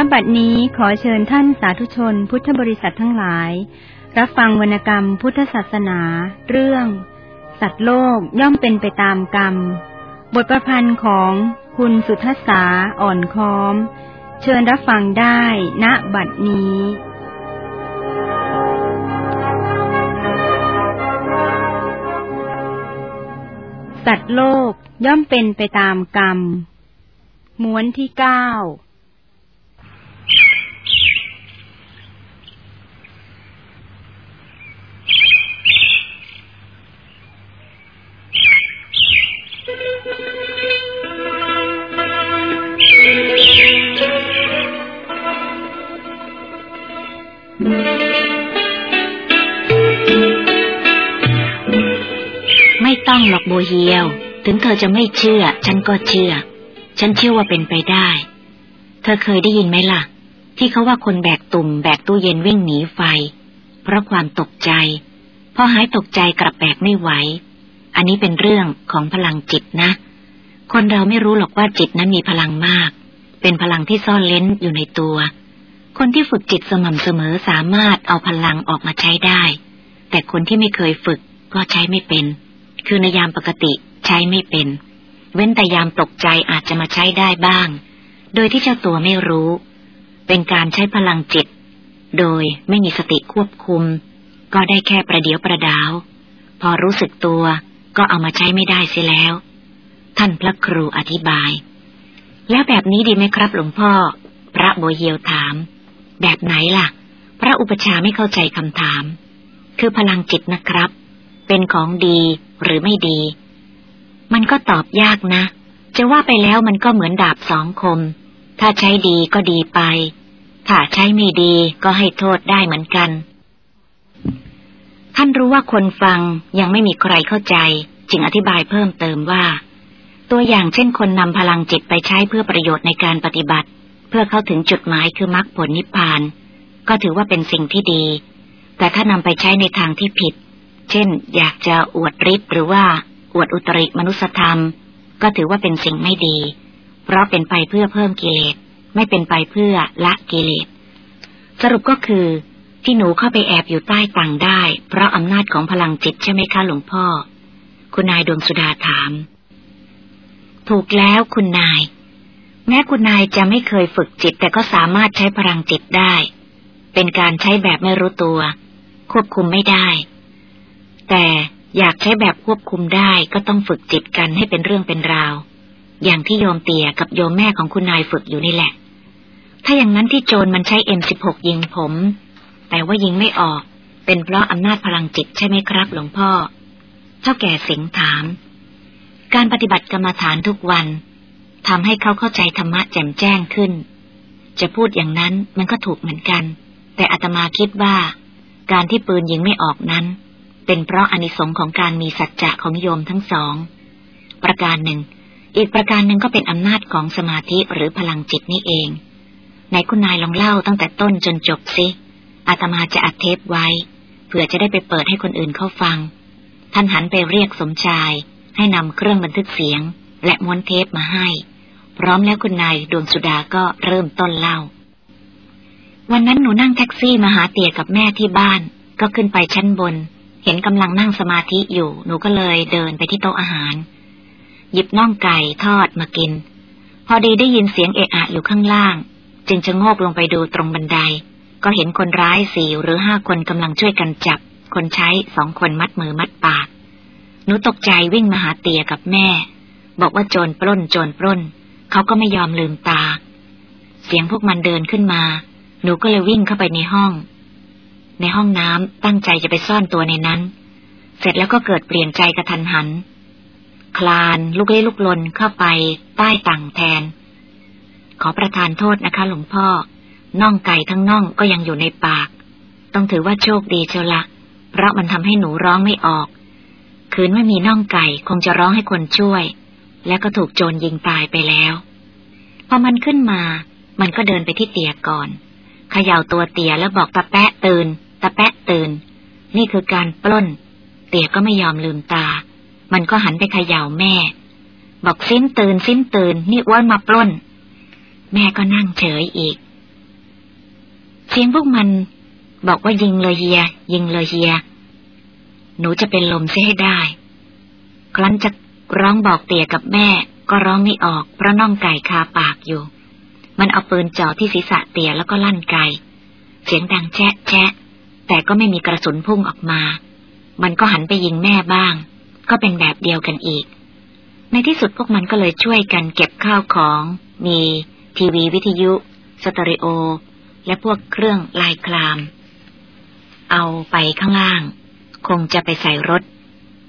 ณบัดนี้ขอเชิญท่านสาธุชนพุทธบริษัททั้งหลาย รับฟังวรรณกรรมพุทธศาสนา เรื่อง สัตว์โลกย่อมเป็นไปตามกรรม บทประพันธ์ของคุณสุทธษาอ่อนค้อม เชิญรับฟังได้ณบัดนี้สัตว์โลกย่อมเป็นไปตามกรรม ม้วนที่เก้า ไม่ต้องหรอกโบเฮียว ถึงเธอจะไม่เชื่อ ฉันก็เชื่อ ฉันเชื่อว่าเป็นไปได้ เธอเคยได้ยินไหมล่ะ ที่เขาว่าคนแบกตุ่มแบกตู้เย็นวิ่งหนีไฟ เพราะความตกใจ พอหายตกใจกลับแบกไม่ไหว อันนี้เป็นเรื่องของพลังจิตนะ คนเราไม่รู้หรอกว่าจิตนั้นมีพลังมาก เป็นพลังที่ซ่อนเล้นอยู่ในตัว คนที่ฝึกจิตสม่ำเสมอสามารถเอาพลังออกมาใช้ได้ แต่คนที่ไม่เคยฝึกก็ใช้ไม่เป็น คือในยามปกติใช้ไม่เป็น เว้นแต่ยามตกใจอาจจะมาใช้ได้บ้าง โดยที่เจ้าตัวไม่รู้ เป็นการใช้พลังจิต โดยไม่มีสติควบคุม ก็ได้แค่ประเดียวประดาว พอรู้สึกตัวก็เอามาใช้ไม่ได้เสียแล้ว ท่านพระครูอธิบาย แล้วแบบนี้ดีไหมครับหลวงพ่อ พระโบเฮียวถาม แบบไหนล่ะ พระอุปชาไม่เข้าใจคำถาม คือพลังจิตนะครับ เป็นของดีหรือไม่ดี มันก็ตอบยากนะ จะว่าไปแล้วมันก็เหมือนดาบสองคม ถ้าใช้ดีก็ดีไป ถ้าใช้ไม่ดีก็ให้โทษได้เหมือนกัน ท่านรู้ว่าคนฟังยังไม่มีใครเข้าใจ จึงอธิบายเพิ่มเติมว่า ตัวอย่างเช่นคนนำพลังจิตไปใช้เพื่อประโยชน์ในการปฏิบัติ เพื่อเข้าถึงจุดหมายคือมรรคผลนิพพาน ก็ถือว่าเป็นสิ่งที่ดี แต่ถ้านำไปใช้ในทางที่ผิด เช่น อยากจะอวดฤทธิ์หรือว่าอวดอุตริมนุสธรรม ก็ถือว่าเป็นสิ่งไม่ดี เพราะเป็นไปเพื่อเพิ่มกิเลสไม่เป็นไปเพื่อละกิเลสสรุปก็คือ ที่หนูเข้าไปแอบอยู่ใต้ต่างได้ เพราะอำนาจของพลังจิตใช่ไหมคะหลวงพ่อ คุณนายดวงสุดาถาม ถูกแล้วคุณนาย แม้คุณนายจะไม่เคยฝึกจิตแต่ก็สามารถใช้พลังจิตได้ เป็นการใช้แบบไม่รู้ตัว ควบคุมไม่ได้ แต่อยากใช้แบบควบคุมได้ก็ต้องฝึกจิตกันให้เป็นเรื่องเป็นราว อย่างที่โยมเตี่ยกับโยมแม่ของคุณนายฝึกอยู่นี่แหละ ถ้าอย่างนั้นที่โจรมันใช้เอ็มสิบหกยิงผม แต่ว่ายิงไม่ออก เป็นเพราะอำนาจพลังจิตใช่ไหมครับหลวงพ่อ เท่าแก่สิงถาม การปฏิบัติกรรมฐานทุกวัน ทำให้เขาเข้าใจธรรมะแจ่มแจ้งขึ้น จะพูดอย่างนั้นมันก็ถูกเหมือนกัน แต่อาตมาคิดว่า การที่ปืนยิงไม่ออกนั้น เป็นเพราะอนิสงส์ของการมีสัจจะของโยมทั้งสอง ประการหนึ่ง อีกประการหนึ่งก็เป็นอำนาจของสมาธิหรือพลังจิตนี่เองไหนคุณนายลองเล่าตั้งแต่ต้นจนจบสิอาตมาจะอัดเทปไว้เผื่อจะได้ไปเปิดให้คนอื่นเข้าฟัง ท่านหันไปเรียกสมชาย ให้นำเครื่องบันทึกเสียง และม้วนเทปมาให้ พร้อมแล้วคุณนายดวงสุดาก็เริ่มต้นเล่า วันนั้นหนูนั่งแท็กซี่มาหาเตี่ยกับแม่ที่บ้าน ก็ขึ้นไปชั้นบน เห็นกำลังนั่งสมาธิอยู่ หนูก็เลยเดินไปที่โต๊ะอาหาร หยิบน่องไก่ทอดมากิน พอดีได้ยินเสียงเอะอะอยู่ข้างล่าง จึงจะโงกลงไปดูตรงบันได ก็เห็นคนร้ายสี่หรือห้าคนกำลังช่วยกันจับ คนใช้สองคนมัดมือมัดปาก หนูตกใจวิ่งมาหาเตียกับแม่ บอกว่าโจรปล้นโจรปล้น เขาก็ไม่ยอมลืมตา เสียงพวกมันเดินขึ้นมา หนูก็เลยวิ่งเข้าไปในห้อง ในห้องน้ำตั้งใจจะไปซ่อนตัวในนั้น เสร็จแล้วก็เกิดเปลี่ยนใจกระทันหัน คลานลุกเลี้ลุกลนเข้าไป ใต้ต่างแทน ขอประทานโทษนะคะหลวงพ่อ น่องไก่ทั้งน่องก็ยังอยู่ในปาก ต้องถือว่าโชคดีเชียวละเพราะมันทำให้หนูร้องไม่ออก คืนไม่มีน่องไก่คงจะร้องให้คนช่วย แล้วก็ถูกโจรยิงตายไปแล้ว พอมันขึ้นมา มันก็เดินไปที่เตียก่อนเขย่าตัวเตียแล้วบอกตะแปะตื่น ตะแปะตื่น นี่คือการปล้น เตียก็ไม่ยอมลืมตา มันก็หันไปเขย่าแม่ บอกสิ้นตื่นสิ้นตื่น นี่อ้วนมาปล้น แม่ก็นั่งเฉยอีก เสียงพวกมัน บอกว่ายิงเลยเฮีย ยิงเลยเฮีย หนูจะเป็นลมเสียให้ได้ ครั้นจะ ร้องบอกเตี่ยกับแม่ก็ร้องไม่ออกเพราะน่องไก่คาปากอยู่ มันเอาปืนจ่อที่ศีรษะเตี่ยแล้วก็ลั่นไกเสียงดังแชะแชะ แต่ก็ไม่มีกระสุนพุ่งออกมา มันก็หันไปยิงแม่บ้าง ก็เป็นแบบเดียวกันอีก ในที่สุดพวกมันก็เลยช่วยกันเก็บข้าวของ มีทีวีวิทยุ สตอริโอ และพวกเครื่องลายคลาม เอาไปข้างล่าง คงจะไปใส่รถ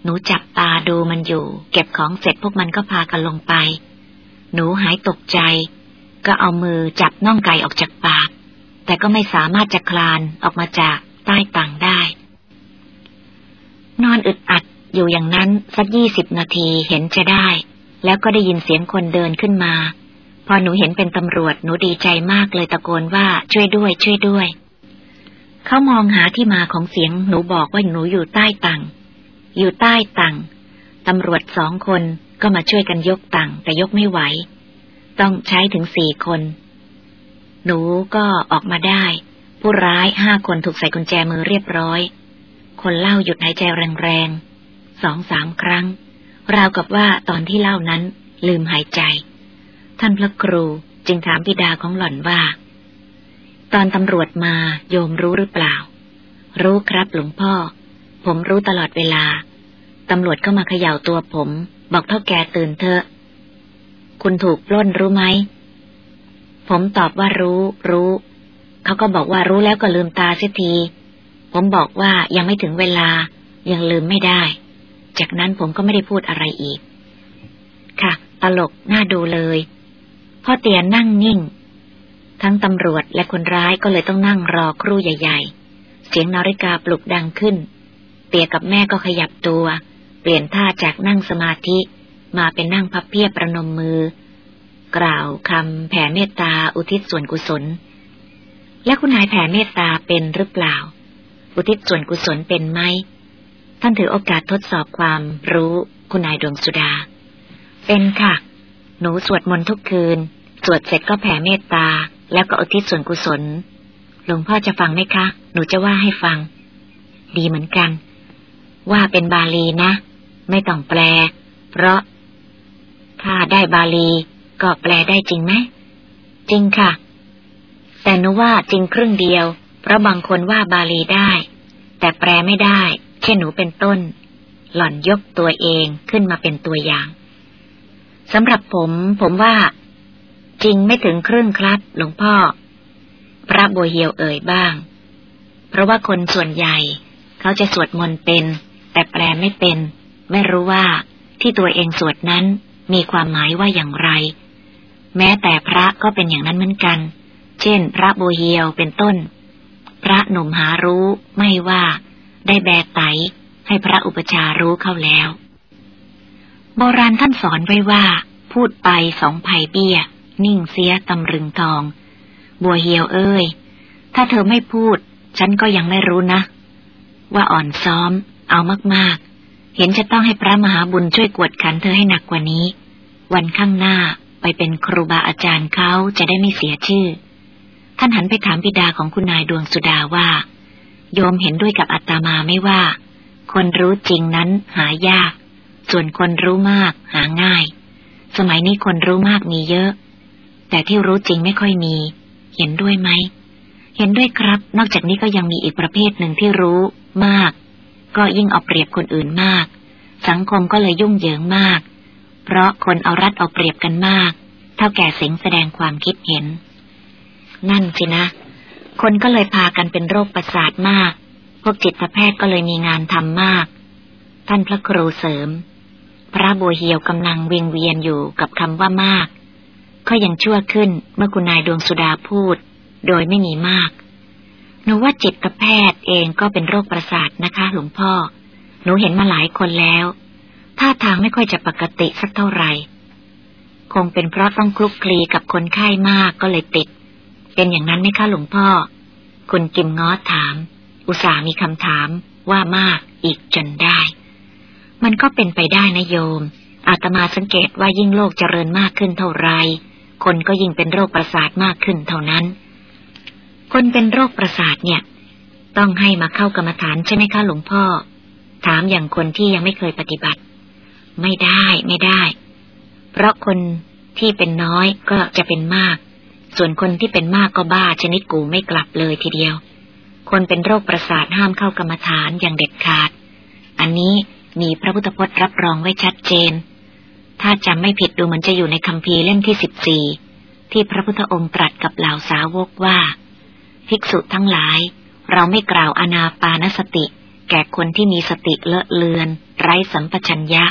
หนูจับตาดูมันอยู่ เก็บของเสร็จพวกมันก็พากันลงไป หนูหายตกใจ ก็เอามือจับน่องไก่ออกจากปาก แต่ก็ไม่สามารถจะคลานออกมาจากใต้ต่างได้ นอนอึดอัดอยู่อย่างนั้นสักยี่สิบนาทีเห็นจะได้ แล้วก็ได้ยินเสียงคนเดินขึ้นมา พอหนูเห็นเป็นตำรวจหนูดีใจมากเลยตะโกนว่าช่วยด้วย ช่วยด้วย เขามองหาที่มาของเสียงหนูบอกว่าหนูอยู่ใต้ตัง อยู่ใต้ตังตำรวจสองคนก็มาช่วยกันยกตังแต่ยกไม่ไหว ต้องใช้ถึงสี่คน หนูก็ออกมาได้ ผู้ร้ายห้าคนถูกใส่กุญแจมือเรียบร้อย คนเล่าหยุดหายใจแรงๆสองสามครั้ง ราวกับว่าตอนที่เล่านั้นลืมหายใจ ท่านพระครูจึงถามพิดาของหล่อนว่า ตอนตำรวจมาโยมรู้หรือเปล่า รู้ครับหลวงพ่อ ผมรู้ตลอดเวลา ตำรวจก็มาเขย่าตัวผม บอกเท่าแกตื่นเถอะ คุณถูกปล้นรู้ไหม ผมตอบว่ารู้ รู้ เขาก็บอกว่ารู้แล้วก็ลืมตาเสียที ผมบอกว่ายังไม่ถึงเวลา ยังลืมไม่ได้ จากนั้นผมก็ไม่ได้พูดอะไรอีก ค่ะ ตลกน่าดูเลย พ่อเตียนนั่งนิ่ง ทั้งตำรวจและคนร้ายก็เลยต้องนั่งรอครู่ใหญ่ ๆ เสียงนาฬิกาปลุกดังขึ้น เตียกับแม่ก็ขยับตัว เปลี่ยนท่าจากนั่งสมาธิ มาเป็นนั่งพับเพียบประนมมือ กล่าวคำแผ่เมตตาอุทิศส่วนกุศล และคุณนายแผ่เมตตาเป็นหรือเปล่า อุทิศส่วนกุศลเป็นไหมท่านถือโอกาสทดสอบความรู้คุณนายดวงสุดา เป็นค่ะ หนูสวดมนต์ทุกคืน สวดเสร็จก็แผ่เมตตา แล้วก็อุทิศส่วนกุศล หลวงพ่อจะฟังไหมคะ หนูจะว่าให้ฟัง ดีเหมือนกัน ว่าเป็นบาลีนะ ไม่ต้องแปล เพราะ ถ้าได้บาลีก็แปลได้จริงไหม จริงค่ะ แต่หนูว่าจริงครึ่งเดียว เพราะบางคนว่าบาลีได้ แต่แปลไม่ได้ เช่นหนูเป็นต้น หล่อนยกตัวเองขึ้นมาเป็นตัวอย่างสำหรับผมผมว่า จริงไม่ถึงครึ่งครับ หลวงพ่อ พระบัวเหียวเอ่ยบ้าง เพราะว่าคนส่วนใหญ่ เขาจะสวดมนต์เป็น แต่แปลไม่เป็น ไม่รู้ว่าที่ตัวเองสวดนั้นมีความหมายว่าอย่างไร แม้แต่พระก็เป็นอย่างนั้นเหมือนกัน เช่น พระบัวเหียวเป็นต้น พระหนุ่มหารู้ไม่ว่าได้แบกไตให้พระอุปชารู้เข้าแล้ว โบราณท่านสอนไว้ว่า พูดไปสองไผ่เบี้ย นิ่งเสียตำรึงทอง บัวเหียวเอ้ย ถ้าเธอไม่พูด ฉันก็ยังไม่รู้นะ ว่าอ่อนซ้อม เอามากๆ เห็นจะต้องให้พระมหาบุญช่วยกวดขันเธอให้หนักกว่านี้ วันข้างหน้าไปเป็นครูบาอาจารย์เขาจะได้ไม่เสียชื่อ ท่านหันไปถามบิดาของคุณนายดวงสุดาว่า โยมเห็นด้วยกับอัตมาไม่ว่า คนรู้จริงนั้นหายาก ส่วนคนรู้มากหาง่าย สมัยนี้คนรู้มากมีเยอะ แต่ที่รู้จริงไม่ค่อยมี เห็นด้วยไหมเห็นด้วยครับ นอกจากนี้ก็ยังมีอีกประเภทหนึ่งที่รู้มาก ก็ยิ่งเอาเปรียบคนอื่นมาก สังคมก็เลยยุ่งเหยิงมาก เพราะคนเอารัดเอาเปรียบกันมาก เท่าแก่สิงแสดงความคิดเห็น นั่นสินะ คนก็เลยพากันเป็นโรคประสาทมาก พวกจิตแพทย์ก็เลยมีงานทำมาก ท่านพระครูเสริม พระบัวเหียวกำลังเวียงเวียนอยู่กับคำว่ามาก ก็ยังชั่วขึ้นเมื่อคุณนายดวงสุดาพูด โดยไม่มีมาก หนูว่าจิตแพทย์เองก็เป็นโรคประสาทนะคะ หลวงพ่อ หนูเห็นมาหลายคนแล้วท่าทางไม่ค่อยจะปกติสักเท่าไหร่ คงเป็นเพราะต้องคลุกคลีกับคนไข้มากก็เลยติด เป็นอย่างนั้นไหมคะหลวงพ่อ คุณกิมง้อถาม อุตส่ามีคำถามว่ามากอีกจนได้ มันก็เป็นไปได้นะโยม อาตมาสังเกตว่ายิ่งโลกเจริญมากขึ้นเท่าไร คนก็ยิ่งเป็นโรคประสาทมากขึ้นเท่านั้น คนเป็นโรคประสาทเนี่ย ต้องให้มาเข้ากรรมฐานใช่ไหมคะหลวงพ่อ ถามอย่างคนที่ยังไม่เคยปฏิบัติ ไม่ได้ไม่ได้ เพราะคนที่เป็นน้อยก็จะเป็นมาก ส่วนคนที่เป็นมากก็บ้าชนิดกูไม่กลับเลยทีเดียว คนเป็นโรคประสาทห้ามเข้ากรรมฐานอย่างเด็ดขาด อันนี้มีพระพุทธพจน์รับรองไว้ชัดเจน ถ้าจำไม่ผิดดูเหมือนจะอยู่ในคัมภีร์เล่มที่สิบสี่ที่พระพุทธองค์ตรัสกับเหล่าสาวกว่า ภิกษุทั้งหลาย เราไม่กล่าวอนาปานสติ แก่คนที่มีสติเลอะเลือน ไร้สัมปชัญญะ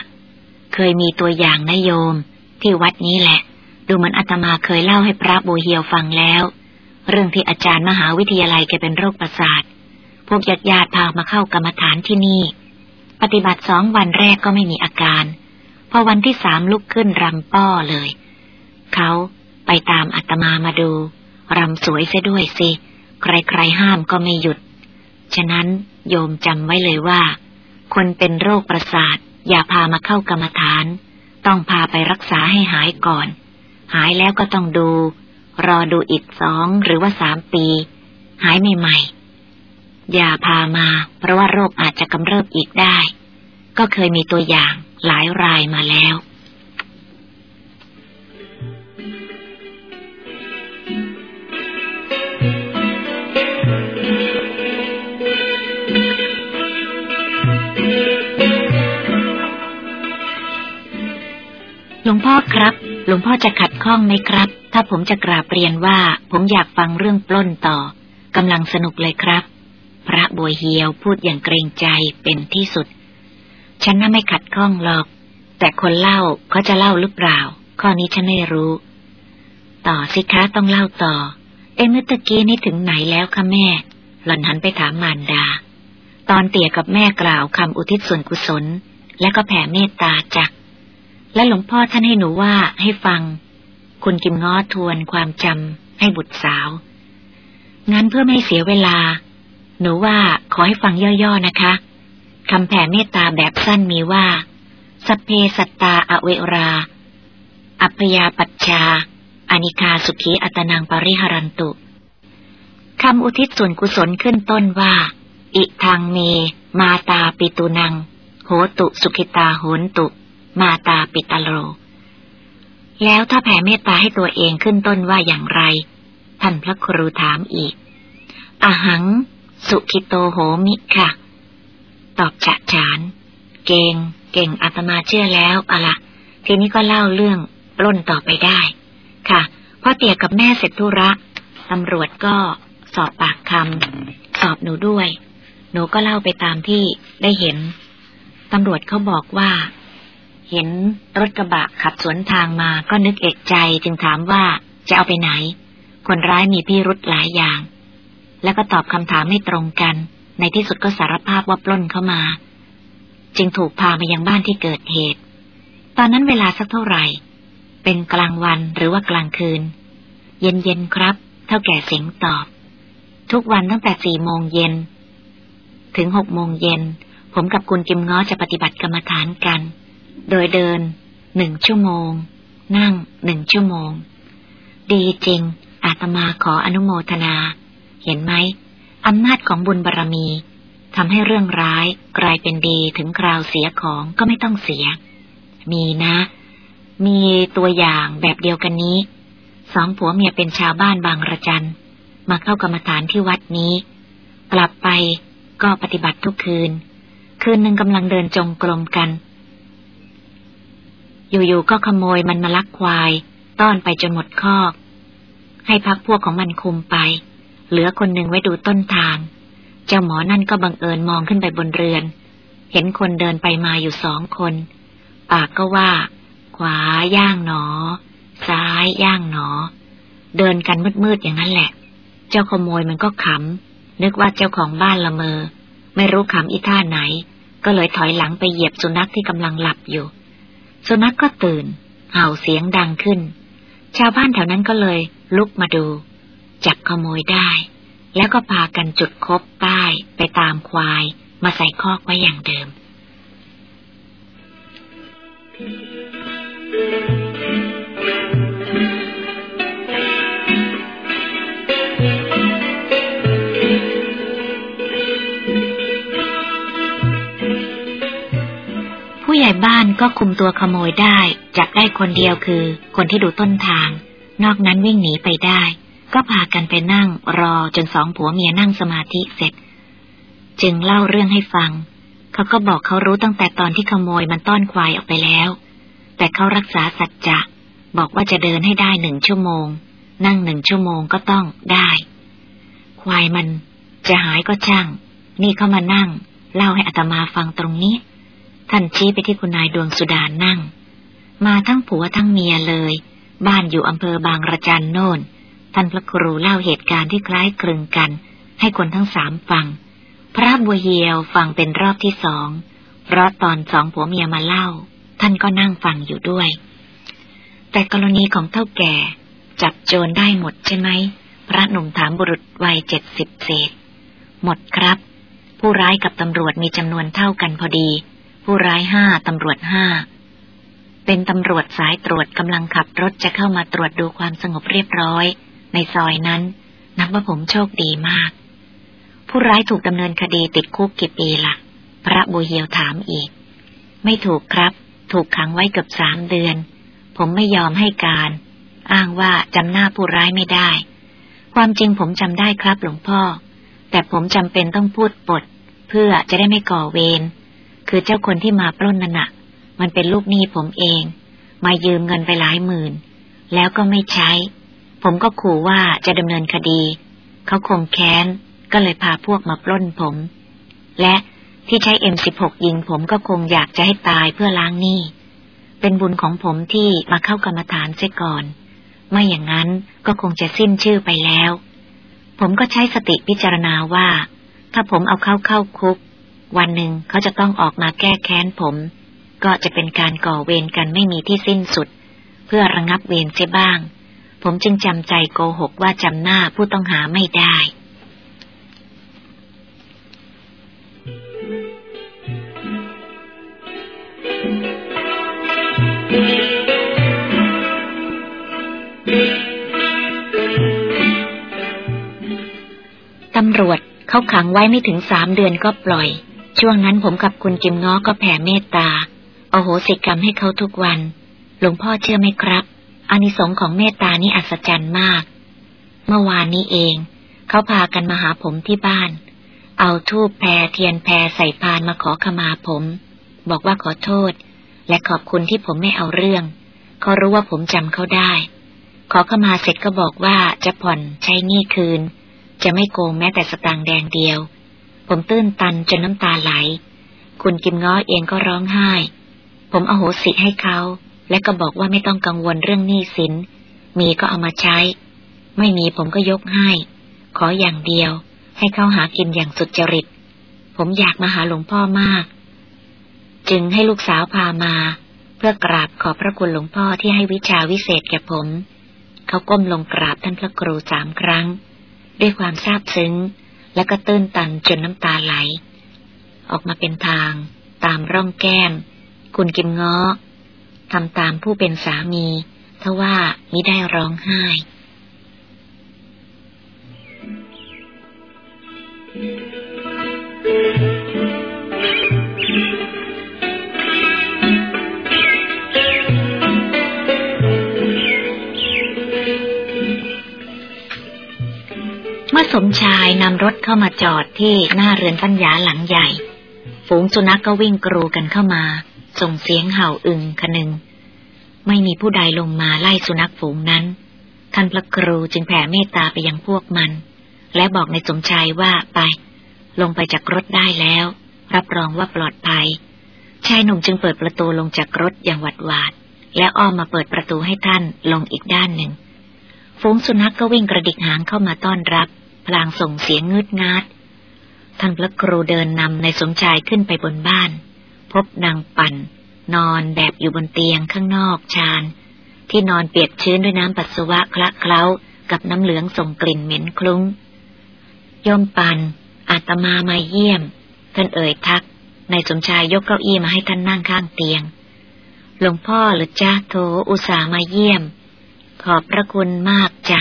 เคยมีตัวอย่างนโยม ที่วัดนี้แหละ ดูเหมือนอาตมาเคยเล่าให้พระบูเฮียวฟังแล้ว เรื่องที่อาจารย์มหาวิทยาลัยแกเป็นโรคประสาท พวกญาติญาติพามาเข้ากรรมฐานที่นี่ ปฏิบัติสองวันแรกก็ไม่มีอาการ พอวันที่สามลุกขึ้นรำป้อเลย เขาไปตามอาตมามาดูรำสวยเสียด้วยสิ ใครๆห้ามก็ไม่หยุด ฉะนั้นโยมจำไว้เลยว่า คนเป็นโรคประสาท อย่าพามาเข้ากรรมฐาน ต้องพาไปรักษาให้หายก่อน หายแล้วก็ต้องดู รอดูอีกสองหรือว่าสามปี หายใหม่ๆ อย่าพามา เพราะว่าโรคอาจจะกำเริบอีกได้ ก็เคยมีตัวอย่างหลายรายมาแล้ว ลวงพ่อครับ หลวงพ่อจะขัดข้องไหมครับ ถ้าผมจะกราบเรียนว่า ผมอยากฟังเรื่องปล้นต่อกำลังสนุกเลยครับ พระบัวเฮียวพูดอย่างเกรงใจเป็นที่สุด ฉันน่าไม่ขัดข้องหรอก แต่คนเล่าเขาจะเล่าหรือเปล่า ข้อนี้ฉันไม่รู้ ต่อสิคะต้องเล่าต่อ เอ็มเมื่อตะกี้นี่ถึงไหนแล้วคะแม่ หล่อนหันไปถามมารดา ตอนเตี่ยกับแม่กล่าวคำอุทิศส่วนกุศล และก็แผ่เมตตาจัก และหลวงพ่อท่านให้หนูว่าให้ฟัง คุณกิมง้อทวนความจำให้บุตรสาว งั้นเพื่อไม่เสียเวลา หนูว่าขอให้ฟังย่อๆนะคะคำแผ่เมตตาแบบสั้นมีว่า สเพสัตตาอเวรา อัพยาปัชชาอานิคาสุขีอัตนังปริหรันตุคำอุทิศส่วนกุศลขึ้นต้นว่า อิทางเม มาตาปิตุนัง โหตุสุขิตาโหนตุ มาตาปิตาโล แล้วถ้าแผ่เมตตาให้ตัวเองขึ้นต้นว่าอย่างไร ท่านพระครูถามอีก อหัง สุขิโตโหมิค่ะ ตอบฉะฉาน เก่งเก่งอาตมาเชื่อแล้วอะละทีนี้ก็เล่าเรื่องล้นต่อไปได้ ค่ะพอเตี่ยกับแม่เสร็จธุระตำรวจก็สอบปากคำสอบหนูด้วย หนูก็เล่าไปตามที่ได้เห็นตำรวจเขาบอกว่า เห็นรถกระบะขับสวนทางมาก็นึกเอกใจจึงถามว่าจะเอาไปไหน คนร้ายมีพี่รุธหลายอย่าง แล้วก็ตอบคำถามไม่ตรงกัน ในที่สุดก็สารภาพว่าปล้นเข้ามา จึงถูกพามายังบ้านที่เกิดเหตุ ตอนนั้นเวลาสักเท่าไหร่ เป็นกลางวันหรือว่ากลางคืน เย็นเย็นครับ เท่าแก่เสียงตอบ ทุกวันตั้งแต่สี่โมงเย็น ถึงหกโมงเย็น ผมกับคุณกิมง้อจะปฏิบัติกรรมฐานกัน โดยเดินหนึ่งชั่วโมง นั่งหนึ่งชั่วโมง ดีจริง อาตมาขออนุโมทนา เห็นไหมอำนาจของบุญบารรมีทำให้เรื่องร้ายกลายเป็นดีถึงคราวเสียของก็ไม่ต้องเสีย มีนะ มีตัวอย่างแบบเดียวกันนี้ สองผัวเมียเป็นชาวบ้านบางระจัน มาเข้ากรรมฐานที่วัดนี้ กลับไปก็ปฏิบัติทุกคืน คืนหนึ่งกำลังเดินจงกรมกัน อยู่ๆก็ขโมยมันมาลักควาย ต้อนไปจนหมดคอก ให้พักพวกของมันคุมไป เหลือคนหนึ่งไว้ดูต้นทาง เจ้าหมอนั่นก็บังเอิญมองขึ้นไปบนเรือน เห็นคนเดินไปมาอยู่สองคน ปากก็ว่า ขวาย่างหนอ ซ้ายย่างหนอ เดินกันมืดๆอย่างนั้นแหละ เจ้าขโมยมันก็ขำนึกว่าเจ้าของบ้านละเมอ ไม่รู้ขำอีท่าไหน ก็เลยถอยหลังไปเหยียบสุนัขที่กำลังหลับอยู่ สุนัขกก็ตื่น เห่าเสียงดังขึ้น ชาวบ้านแถวนั้นก็เลยลุกมาดู จับขโมยได้ แล้วก็พากันจุดคบป้ายไปตามควาย มาใส่คอกไว้อย่างเดิมเใหญ่บ้านก็คุมตัวขโมยได้ จับได้คนเดียวคือ คนที่ดูต้นทาง นอกนั้นวิ่งหนีไปได้ ก็พากันไปนั่ง รอจนสองผัวเมียนั่งสมาธิเสร็จ จึงเล่าเรื่องให้ฟัง เขาก็บอกเขารู้ตั้งแต่ตอนที่ขโมยมันต้อนควายออกไปแล้ว แต่เขารักษาสัจจะ บอกว่าจะเดินให้ได้หนึ่งชั่วโมง นั่งหนึ่งชั่วโมงก็ต้องได้ ควายมันจะหายก็ช่าง นี่เขามานั่ง เล่าให้อัตมาฟังตรงนี้ ท่านชี้ไปที่คุณนายดวงสุดานั่ง มาทั้งผัวทั้งเมียเลย บ้านอยู่อำเภอบางระจันโน่น ท่านพระครูเล่าเหตุการณ์ที่คล้ายคลึงกัน ให้คนทั้งสามฟัง พระบัวเยียวฟังเป็นรอบที่สอง เพราะตอนสองผัวเมียมาเล่า ท่านก็นั่งฟังอยู่ด้วย แต่กรณีของเท่าแก่ จับโจรได้หมดใช่ไหม พระหนุ่มถามบุรุษวัยเจ็ดสิบเศษ หมดครับ ผู้ร้ายกับตำรวจมีจำนวนเท่ากันพอดี ผู้ร้ายห้าตำรวจห้าเป็นตำรวจสายตรวจกำลังขับรถจะเข้ามาตรวจดูความสงบเรียบร้อย ในซอยนั้น นับว่าผมโชคดีมาก ผู้ร้ายถูกดำเนินคดีติดคุกกี่ปีละ่ะ พระบุเฮียวถามอีก ไม่ถูกครับ ถูกขังไว้เกือบสามเดือน ผมไม่ยอมให้การ อ้างว่าจำหน้าผู้ร้ายไม่ได้ ความจริงผมจำได้ครับหลวงพ่อ แต่ผมจำเป็นต้องพูดปด เพื่อจะได้ไม่ก่อเวร คือเจ้าคนที่มาปล้นนั่นน่ะมันเป็นลูกหนี้ผมเอง มายืมเงินไปหลายหมื่น แล้วก็ไม่ใช้ ผมก็ขู่ว่าจะดำเนินคดี เขาคงแค้น ก็เลยพาพวกมาปล้นผม และที่ใช้เอ็มสิบหกยิงผมก็คงอยากจะให้ตายเพื่อล้างหนี้ เป็นบุญของผมที่มาเข้ากรรมฐานเสียก่อน ไม่อย่างนั้นก็คงจะสิ้นชื่อไปแล้ว ผมก็ใช้สติพิจารณาว่า ถ้าผมเอาเข้าเข้าคุก วันหนึ่งเขาจะต้องออกมาแก้แค้นผม ก็จะเป็นการก่อเวรกันไม่มีที่สิ้นสุด เพื่อระงับเวรเสียบ้าง ผมจึงจำใจโกหกว่าจำหน้าผู้ต้องหาไม่ได้ตำรวจเขาขังไว้ไม่ถึงสามเดือนก็ปล่อย ช่วงนั้นผมกับคุณจิมง้อก็แผ่เมตตาเอาโหสิกรรมให้เขาทุกวัน หลวงพ่อเชื่อไหมครับอานิสงส์ของเมตตานี่อัศจรรย์มาก เมื่อวานนี้เอง เขาพากันมาหาผมที่บ้าน เอาทูบแพรเทียนแพรใส่พานมาขอขมาผม บอกว่าขอโทษ และขอบคุณที่ผมไม่เอาเรื่อง เขารู้ว่าผมจำเขาได้ ขอขมาเสร็จก็บอกว่าจะผ่อนใช้หนี้คืน จะไม่โกงแม้แต่สตางค์แดงเดียว ผมตื้นตันจนน้ำตาไหล คุณกิมง้อเองก็ร้องไห้ ผมอโหสิให้เขา และก็บอกว่าไม่ต้องกังวลเรื่องหนี้สิน มีก็เอามาใช้ ไม่มีผมก็ยกให้ ขออย่างเดียว ให้เขาหากินอย่างสุจริต ผมอยากมาหาหลวงพ่อมาก จึงให้ลูกสาวพามา เพื่อกราบขอบพระคุณหลวงพ่อที่ให้วิชาวิเศษแก่ผม เขาก้มลงกราบท่านพระครูสามครั้ง ด้วยความซาบซึ้ง และก็ตื้นตันจนน้ำตาไหล ออกมาเป็นทาง ตามร่องแก้ม คุณกิมง้อทำตามผู้เป็นสามีทว่ามิได้ร้องไห้ มื่อสมชายนำรถเข้ามาจอดที่หน้าเรือนปัญญาหลังใหญ่ ฝูงสุนัขกก็วิ่งกรูกันเข้ามา ส่งเสียงเห่าอึงคนึง ไม่มีผู้ใดลงมาไล่สุนัขฝูงนั้น ท่านพระครูจึงแผ่เมตตาไปยังพวกมัน และบอกในสมชายว่าไป ลงไปจากรถได้แล้ว รับรองว่าปลอดภัย ชายหนุ่มจึงเปิดประตูลงจากรถอย่างหวัดหวาด และอ้อมมาเปิดประตูให้ท่านลงอีกด้านหนึ่งฝูงสุนัขกก็วิ่งกระดิกหางเข้ามาต้อนรับ พลางส่งเสียงงืดงาด ท่านพระครูเดินนำในสมชายขึ้นไปบนบ้าน พบนางปั่น นอนแบบอยู่บนเตียงข้างนอกชานที่นอนเปียกชื้นด้วยน้ำปัสสาวะคละเคล้ากับน้ำเหลืองส่งกลิ่นเหม็นคลุ้งยมปันอาตมามาเยี่ยม ท่านเอ่ยทักในสมชายยกเก้าอี้มาให้ท่านนั่งข้างเตียง หลวงพ่อหรือจ้าโทอุตส่ามาเยี่ยม ขอบพระคุณมากจ้ะ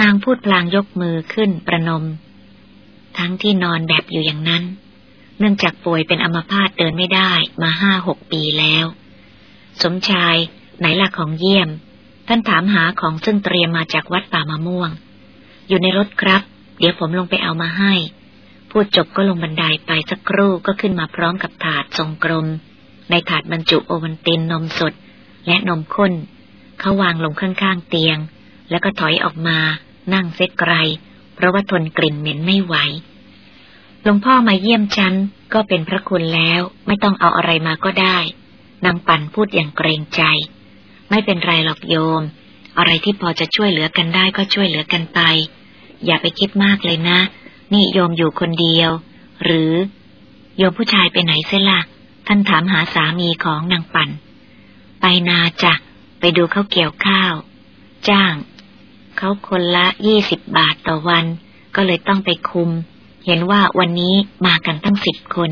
นางพูดพลางยกมือขึ้นประนม ทั้งที่นอนแบบอยู่อย่างนั้น เนื่องจากป่วยเป็นอัมพาตเดินไม่ได้มาห้าหกปีแล้ว สมชายไหนล่ะของเยี่ยม ท่านถามหาของซึ่งเตรียมมาจากวัดป่ามะม่วง อยู่ในรถครับ เดี๋ยวผมลงไปเอามาให้ พูดจบก็ลงบันไดไปสักครู่ก็ขึ้นมาพร้อมกับถาดทรงกลม ในถาดบรรจุโอวันตินนมสดและนมข้น เขาวางลงข้างๆเตียง แล้วก็ถอยออกมา นั่งเซ็กไกล เพราะว่าทนกลิ่นเหม็นไม่ไหว หลวงพ่อมาเยี่ยมฉันก็เป็นพระคุณแล้ว ไม่ต้องเอาอะไรมาก็ได้ นางปั่นพูดอย่างเกรงใจ ไม่เป็นไรหรอกโยม อะไรที่พอจะช่วยเหลือกันได้ก็ช่วยเหลือกันไป อย่าไปคิดมากเลยนะ นี่โยมอยู่คนเดียว หรือ โยมผู้ชายไปไหนเสียละ่ะ ท่านถามหาสามีของนางปั่นไปนาจ้ะไปดูเขาเกี่ยวข้าว จ้าง เขาคนละยี่สิบบาทต่อวัน ก็เลยต้องไปคุม เห็นว่าวันนี้มากันตั้งสิบคน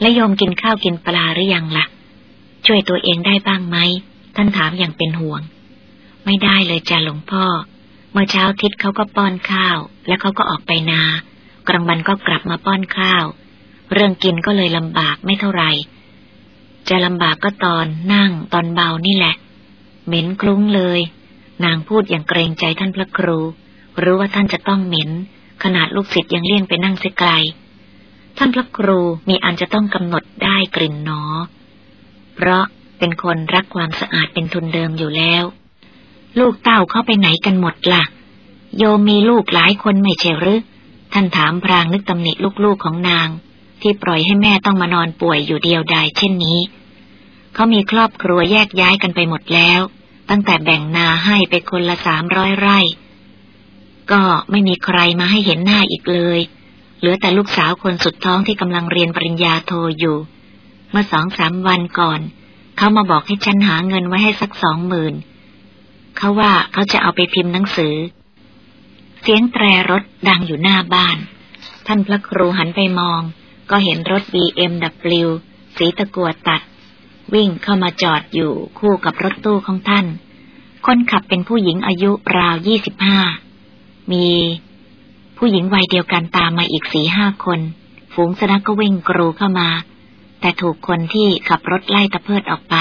และโยมกินข้าวกินปลาหรือยังละ่ะ ช่วยตัวเองได้บ้างไหม ท่านถามอย่างเป็นห่วง ไม่ได้เลยจ้าหลวงพ่อ เมื่อเช้าทิศเขาก็ป้อนข้าว แล้วเขาก็ออกไปนา กลางวันก็กลับมาป้อนข้าว เรื่องกินก็เลยลำบากไม่เท่าไหร่จะลำบากก็ตอนนั่งตอนเบานี่แหละ เหม็นคลุ้งเลย นางพูดอย่างเกรงใจท่านพระครู รู้ว่าท่านจะต้องเหม็น ขนาดลูกศิษย์ยังเลี่ยงไปนั่งเสียไกล ท่านพระครูมีอันจะต้องกำหนดได้กลิ่นหนอ เพราะเป็นคนรักความสะอาดเป็นทุนเดิมอยู่แล้ว ลูกเต้าเข้าไปไหนกันหมดละ่ะ โยมมีลูกหลายคนไม่ใช่หรือ ท่านถามพรางนึกตำหนิลูกๆของนาง ที่ปล่อยให้แม่ต้องมานอนป่วยอยู่เดียวดายเช่นนี้ เขามีครอบครัวแยกย้ายกันไปหมดแล้ว ตั้งแต่แบ่งนาให้ไปคนละสามร้อยไร่ ก็ไม่มีใครมาให้เห็นหน้าอีกเลย เหลือแต่ลูกสาวคนสุดท้องที่กำลังเรียนปริญญาโทอยู่ เมื่อสองสามวันก่อน เขามาบอกให้ฉันหาเงินไว้ให้สักสองหมื่นเขาว่าเขาจะเอาไปพิมพ์หนังสือ เสียงแตรรถดังอยู่หน้าบ้าน ท่านพระครูหันไปมอง ก็เห็นรถ BMW สีตะกัวตัด วิ่งเข้ามาจอดอยู่คู่กับรถตู้ของท่าน คนขับเป็นผู้หญิงอายุราวยี่สิบห้า มีผู้หญิงวัยเดียวกันตามมาอีกสี่ห้าคน ฝูงสนักก็วิ่งกรูเข้ามา แต่ถูกคนที่ขับรถไล่ตะเพิดออกไป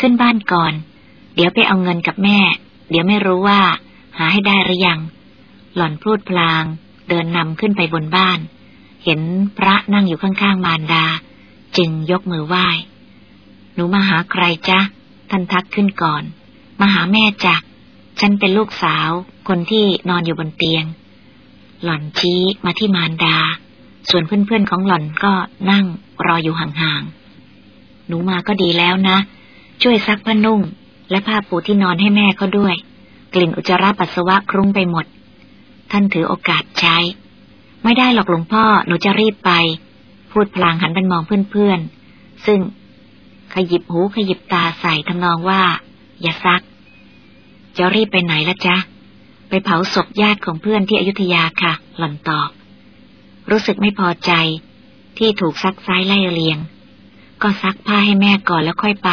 ขึ้นบ้านก่อน เดี๋ยวไปเอาเงินกับแม่ เดี๋ยวไม่รู้ว่า หาให้ได้หรือยัง หล่อนพูดพลาง เดินนำขึ้นไปบนบ้าน เห็นพระนั่งอยู่ข้างๆมารดา จึงยกมือไหว้ หนูมาหาใครจ๊ะ ท่านทักขึ้นก่อน มาหาแม่จ้ะ ฉันเป็นลูกสาว คนที่นอนอยู่บนเตียง หล่อนชี้มาที่มารดา ส่วนเพื่อนๆของหล่อนก็นั่งรออยู่ห่างๆ หนูมาก็ดีแล้วนะ ช่วยซักผ้านุ่ง และผ้าปูที่นอนให้แม่เขาด้วย กลิ่นอุจจาระปัสสาวะคลุ้งไปหมด ท่านถือโอกาสใช้ ไม่ได้หรอกหลวงพ่อ หนูจะรีบไป พูดพลางหันไปมองเพื่อนๆ ซึ่ง ขยิบหูขยิบตาใส่ทำนองว่า อย่าซัก จะรีบไปไหนละจ๊ะ ไปเผาศพญาติของเพื่อนที่อยุธยาค่ะ หล่อนตอบ รู้สึกไม่พอใจที่ถูกซักซ้ายไล่เลียง ก็ซักผ้าให้แม่ก่อนแล้วค่อยไป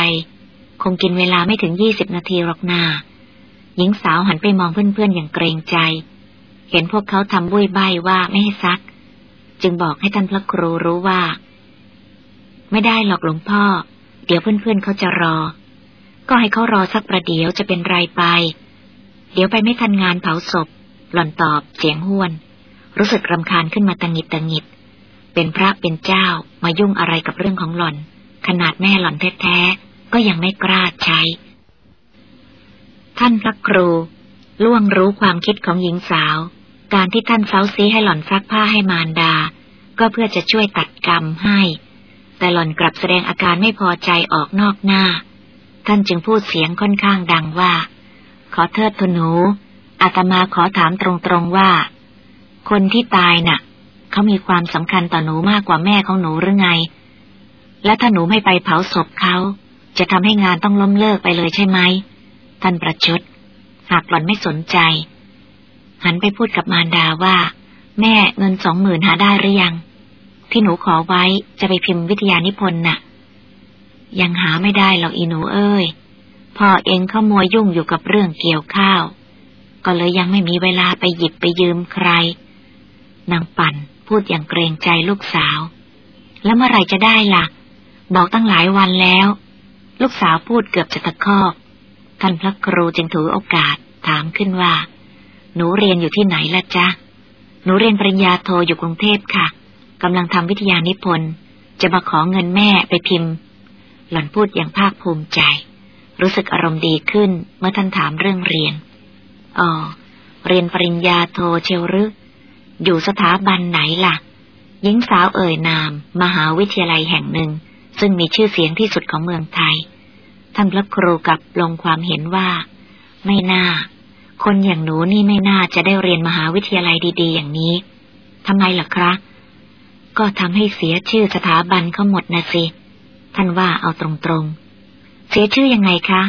คงกินเวลาไม่ถึงยี่สิบนาทีหรอกนาหญิงสาวหันไปมองเพื่อนๆอย่างเกรงใจ เห็นพวกเขาทำบุ้ยใบว่าไม่ให้ซัก จึงบอกให้ท่านพระครูรู้ว่า ไม่ได้หรอกหลวงพ่อ เดี๋ยวเพื่อนๆเขาจะรอ ก็ให้เขารอสักประเดี๋ยวจะเป็นไรไป เดี๋ยวไปไม่ทันงานเผาศพ หล่อนตอบเสียงห้วน รู้สึกรำคาญขึ้นมาตังหิดตังหิด เป็นพระเป็นเจ้ามายุ่งอะไรกับเรื่องของหล่อน ขนาดแม่หล่อนแท้ๆก็ยังไม่กล้าใช้ ท่านพระครู ล่วงรู้ความคิดของหญิงสาว การที่ท่านเซาซีให้หล่อนซักผ้าให้มารดา ก็เพื่อจะช่วยตัดกรรมให้ แต่หล่อนกลับแสดงอาการไม่พอใจออกนอกหน้า ท่านจึงพูดเสียงค่อนข้างดังว่า ขอเทิดทนูอาตมาขอถามตรงๆว่า คนที่ตายน่ะ เขามีความสำคัญต่อหนูมากกว่าแม่ของหนูหรือไง และถ้าหนูไม่ไปเผาศพเขา จะทำให้งานต้องล้มเลิกไปเลยใช่ไหม ท่านประชด หากหล่อนไม่สนใจ หันไปพูดกับมารดาว่า แม่เงินสองหมื่นหาได้หรือยัง ที่หนูขอไว้จะไปพิมพ์วิทยานิพนธ์น่ะ ยังหาไม่ได้หรอกอีหนูเอ้ยพ่อเองเขามัวยุ่งอยู่กับเรื่องเกี่ยวข้าว ก็เลยยังไม่มีเวลาไปหยิบไปยืมใคร นางปั่นพูดอย่างเกรงใจลูกสาว แล้วเมื่อไรจะได้ละ่ะ บอกตั้งหลายวันแล้ว ลูกสาวพูดเกือบจะตะคอกท่านพระครูจึงถือโอกาสถามขึ้นว่า หนูเรียนอยู่ที่ไหนละจ๊ะ หนูเรียนปริญญาโทอยู่กรุงเทพค่ะ กำลังทำวิทยานิพนธ์จะมาขอเงินแม่ไปพิมพ์ หล่อนพูดอย่างภาคภูมิใจ รู้สึกอารมณ์ดีขึ้นเมื่อท่านถามเรื่องเรียน อ๋อ เรียนปริญญาโทเชลรึอยู่สถาบันไหนล่ะ หญิงสาวเอ่ยนาม มหาวิทยาลัยแห่งหนึ่ง ซึ่งมีชื่อเสียงที่สุดของเมืองไทย ท่านพระครูกับลงความเห็นว่า ไม่น่า คนอย่างหนูนี่ไม่น่าจะได้เรียนมหาวิทยาลัยดี ๆ อย่างนี้ทำไมล่ะครับ ก็ทำให้เสียชื่อสถาบันเขาหมดนะสิ ท่านว่าเอาตรงๆ เสียชื่อยังไงคะ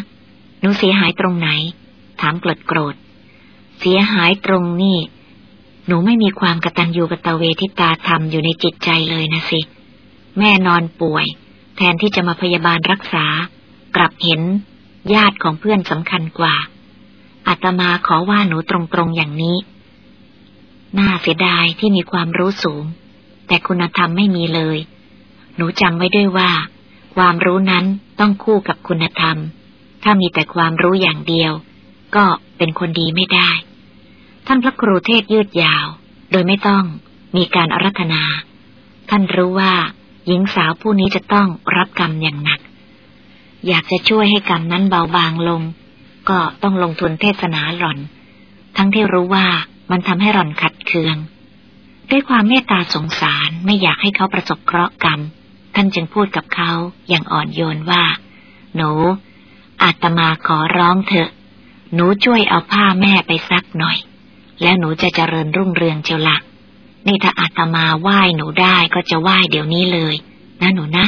หนูเสียหายตรงไหน ถามกรดโกรธ เสียหายตรงนี่ หนูไม่มีความกตัญญูกตเวทิตาธรรมอยู่ในจิตใจเลยนะสิ แม่นอนป่วย แทนที่จะมาพยาบาลรักษา กลับเห็น ญาติของเพื่อนสำคัญกว่า อาตมาขอว่าหนูตรงๆอย่างนี้ น่าเสียดายที่มีความรู้สูง แต่คุณธรรมไม่มีเลย หนูจำไว้ด้วยว่า ความรู้นั้นต้องคู่กับคุณธรรม ถ้ามีแต่ความรู้อย่างเดียว ก็เป็นคนดีไม่ได้ ท่านพระครูเทศยืดยาว โดยไม่ต้องมีการอารัธนา ท่านรู้ว่า หญิงสาวผู้นี้จะต้องรับกรรมอย่างหนัก อยากจะช่วยให้กรรมนั้นเบาบางลง ก็ต้องลงทุนเทศนาหล่อน ทั้งที่รู้ว่ามันทำให้หล่อนขัดเคือง ด้วยความเมตตาสงสารไม่อยากให้เขาประสบเคราะห์กรรม ท่านจึงพูดกับเขาอย่างอ่อนโยนว่า หนู อาตมาขอร้องเถอะ หนูช่วยเอาผ้าแม่ไปซักหน่อย แล้วหนูจะเจริญรุ่งเรืองเจ้าละนี่ถ้าอาตมาไหว้หนูได้ก็จะไหว้เดี๋ยวนี้เลย นะหนูนะ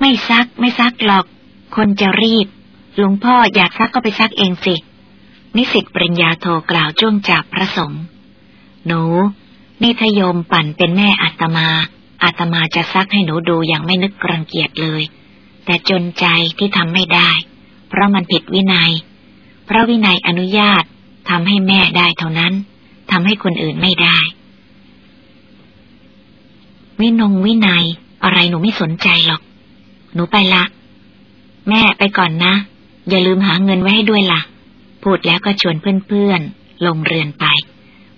ไม่ซักไม่ซักหรอก คนจะรีบ หลวงพ่ออยากซักก็ไปซักเองสิ นิสิตปริญญาโทกล่าวจ้วงจับพระสงฆ์หนูนี่ทยมปั่นเป็นแม่อาตมาอาตมาจะซักให้หนูดูอย่างไม่นึกรังเกียจเลย แต่จนใจที่ทำไม่ได้ เพราะมันผิดวินยัย พระวินัยอนุญาตทำให้แม่ได้เท่านั้นทำให้คนอื่นไม่ได้ วินงวินัย อะไรหนูไม่สนใจหรอก หนูไปละ แม่ไปก่อนนะ อย่าลืมหาเงินไว้ให้ด้วยละ่ะ พูดแล้วก็ชวนเพื่อนๆ ลงเรือนไป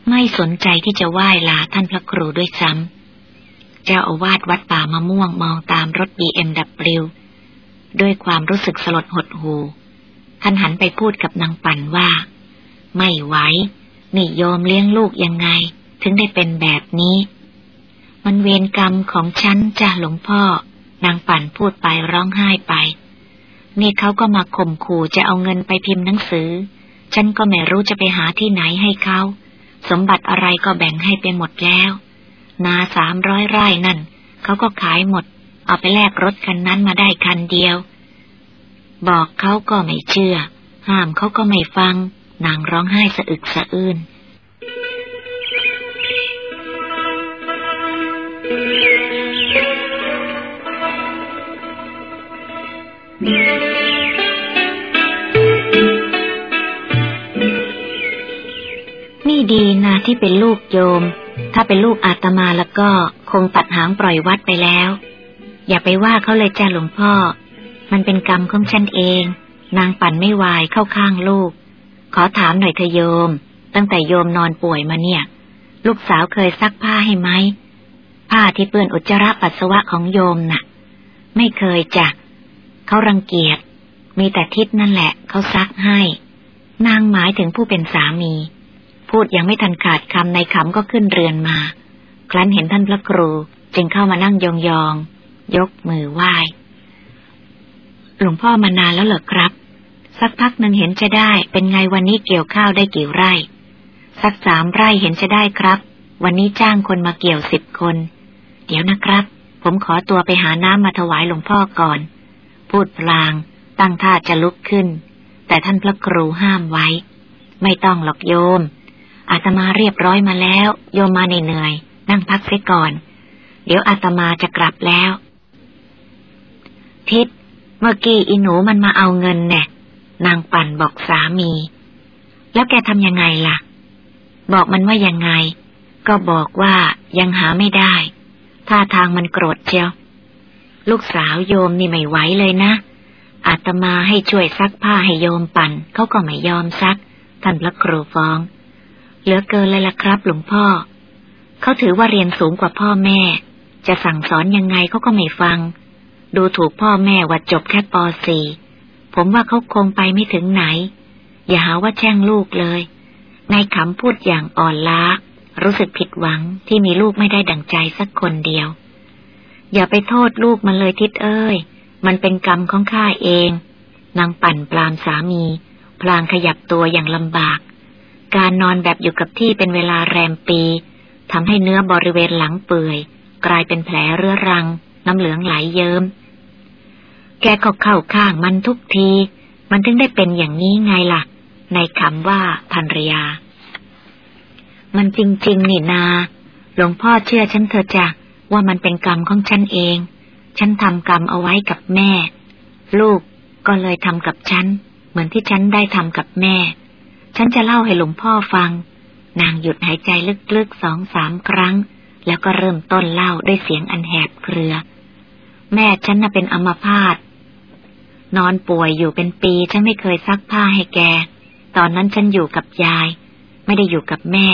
ไม่สนใจที่จะไหว้ลาท่านพระครูด้วยซ้ำ เจ้าอาวาสวัดป่ามะม่วงมองตามรถบีเอ็มดับลิวด้วยความรู้สึกสลดหดหูท่านหันไปพูดกับนางปั่นว่า ไม่ไหวนี่โยมเลี้ยงลูกยังไง ถึงได้เป็นแบบนี้ มันเวรกรรมของฉันจ้าหลวงพ่อนางปั่นพูดไปร้องไห้ไป นี่เขาก็มาข่มขู่จะเอาเงินไปพิมพ์หนังสือ ฉันก็ไม่รู้จะไปหาที่ไหนให้เขา สมบัติอะไรก็แบ่งให้ไปหมดแล้ว นาสามร้อยไร่นั่น เขาก็ขายหมด เอาไปแลกรถคันนั้นมาได้คันเดียว บอกเขาก็ไม่เชื่อ ห้ามเขาก็ไม่ฟัง นางร้องไห้สะอึกสะอื้น นี่ดีนะที่เป็นลูกโยม ถ้าเป็นลูกอาตมาแล้วก็คงตัดหางปล่อยวัดไปแล้ว อย่าไปว่าเขาเลยจ้าหลวงพ่อ มันเป็นกรรมของฉันเอง นางปั่นไม่วายเข้าข้างลูก ขอถามหน่อยเถอะโยม ตั้งแต่โยมนอนป่วยมาเนี่ย ลูกสาวเคยซักผ้าให้ไหมผ้าที่เปื้อนอุจจาระปัสสาวะของโยมนะ่ะ ไม่เคยจ้ะ เขารังเกียจ มีแต่ทิศนั่นแหละเขาซักให้ นางหมายถึงผู้เป็นสามี พูดยังไม่ทันขาดคำในคำก็ขึ้นเรือนมา ครั้นเห็นท่านพระครู จึงเข้ามานั่งยองๆยกมือไหว้หลวงพ่อมานานแล้วเหรอครับ สักพักหนึ่งเห็นจะได้ เป็นไงวันนี้เกี่ยวข้าวได้กี่ไร่ สักสามไร่เห็นจะได้ครับ วันนี้จ้างคนมาเกี่ยวสิบคน เดี๋ยวนะครับ ผมขอตัวไปหาน้ำมาถวายหลวงพ่อก่อน พูดพลาง ตั้งท่าจะลุกขึ้น แต่ท่านพระครูห้ามไว้ ไม่ต้องหรอกโยม อาตมาเรียบร้อยมาแล้ว โยมมาเหนื่อยนั่งพักเสียก่อน เดี๋ยวอาตมาจะกลับแล้ว ทิศเมื่อกี้อีหนูมันมาเอาเงินแน่นางปั่นบอกสามี แล้วแกทำยังไงล่ะ บอกมันว่ายังไง ก็บอกว่ายังหาไม่ได้ท่าทางมันโกรธเชียว ลูกสาวโยมนี่ไม่ไหวเลยนะ อาตมาให้ช่วยซักผ้าให้โยมปั่นเขาก็ไม่ยอมซัก ท่านพระครูฟ้อง เหลือเกินเลยล่ะครับ หลวงพ่อ เขาถือว่าเรียนสูงกว่าพ่อแม่ จะสั่งสอนยังไงเขาก็ไม่ฟัง ดูถูกพ่อแม่ว่าจบแค่ป .4 ผมว่าเขาคงไปไม่ถึงไหน อย่าหาว่าแช่งลูกเลยในคำพูดอย่างอ่อนล้ารู้สึกผิดหวังที่มีลูกไม่ได้ดั่งใจสักคนเดียว อย่าไปโทษลูกมันเลยทิศเอ้ย มันเป็นกรรมของข้าเอง นางปั่นปลามสามี พลางขยับตัวอย่างลำบาก การนอนแบบอยู่กับที่เป็นเวลาแรมปีทำให้เนื้อบริเวณหลังเปื่อย กลายเป็นแผลเรื้อรัง น้ำเหลืองไหลเยิม้ม แกก็เข้าข้างมันทุกที มันถึงได้เป็นอย่างนี้ไงล่ะ ในคำว่าภรรยา มันจริง ๆ นี่นา หลวงพ่อเชื่อฉันเถอะจ้ะ ว่ามันเป็นกรรมของฉันเอง ฉันทำกรรมเอาไว้กับแม่ ลูกก็เลยทำกับฉัน เหมือนที่ฉันได้ทำกับแม่ ฉันจะเล่าให้หลวงพ่อฟัง นางหยุดหายใจลึกๆสองสามครั้ง แล้วก็เริ่มต้นเล่าด้วยเสียงอันแหบเครือ แม่ฉันน่ะเป็นอัมพาตนอนป่วยอยู่เป็นปีฉันไม่เคยซักผ้าให้แก ตอนนั้นฉันอยู่กับยาย ไม่ได้อยู่กับแม่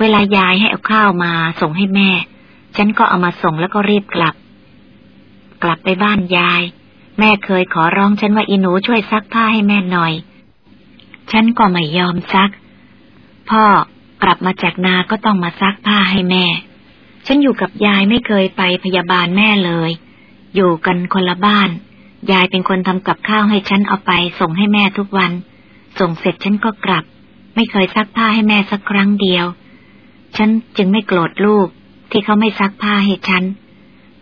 เวลายายให้เอาข้าวมาส่งให้แม่ ฉันก็เอามาส่งแล้วก็รีบกลับ กลับไปบ้านยาย แม่เคยขอร้องฉันว่าอีหนูช่วยซักผ้าให้แม่หน่อย ฉันก็ไม่ยอมซัก พ่อกลับมาจากนาก็ต้องมาซักผ้าให้แม่ ฉันอยู่กับยายไม่เคยไปพยาบาลแม่เลย อยู่กันคนละบ้าน ยายเป็นคนทำกับข้าวให้ฉันเอาไป ส่งให้แม่ทุกวัน ส่งเสร็จฉันก็กลับ ไม่เคยซักผ้าให้แม่สักครั้งเดียว ฉันจึงไม่โกรธลูก ที่เขาไม่ซักผ้าให้ฉัน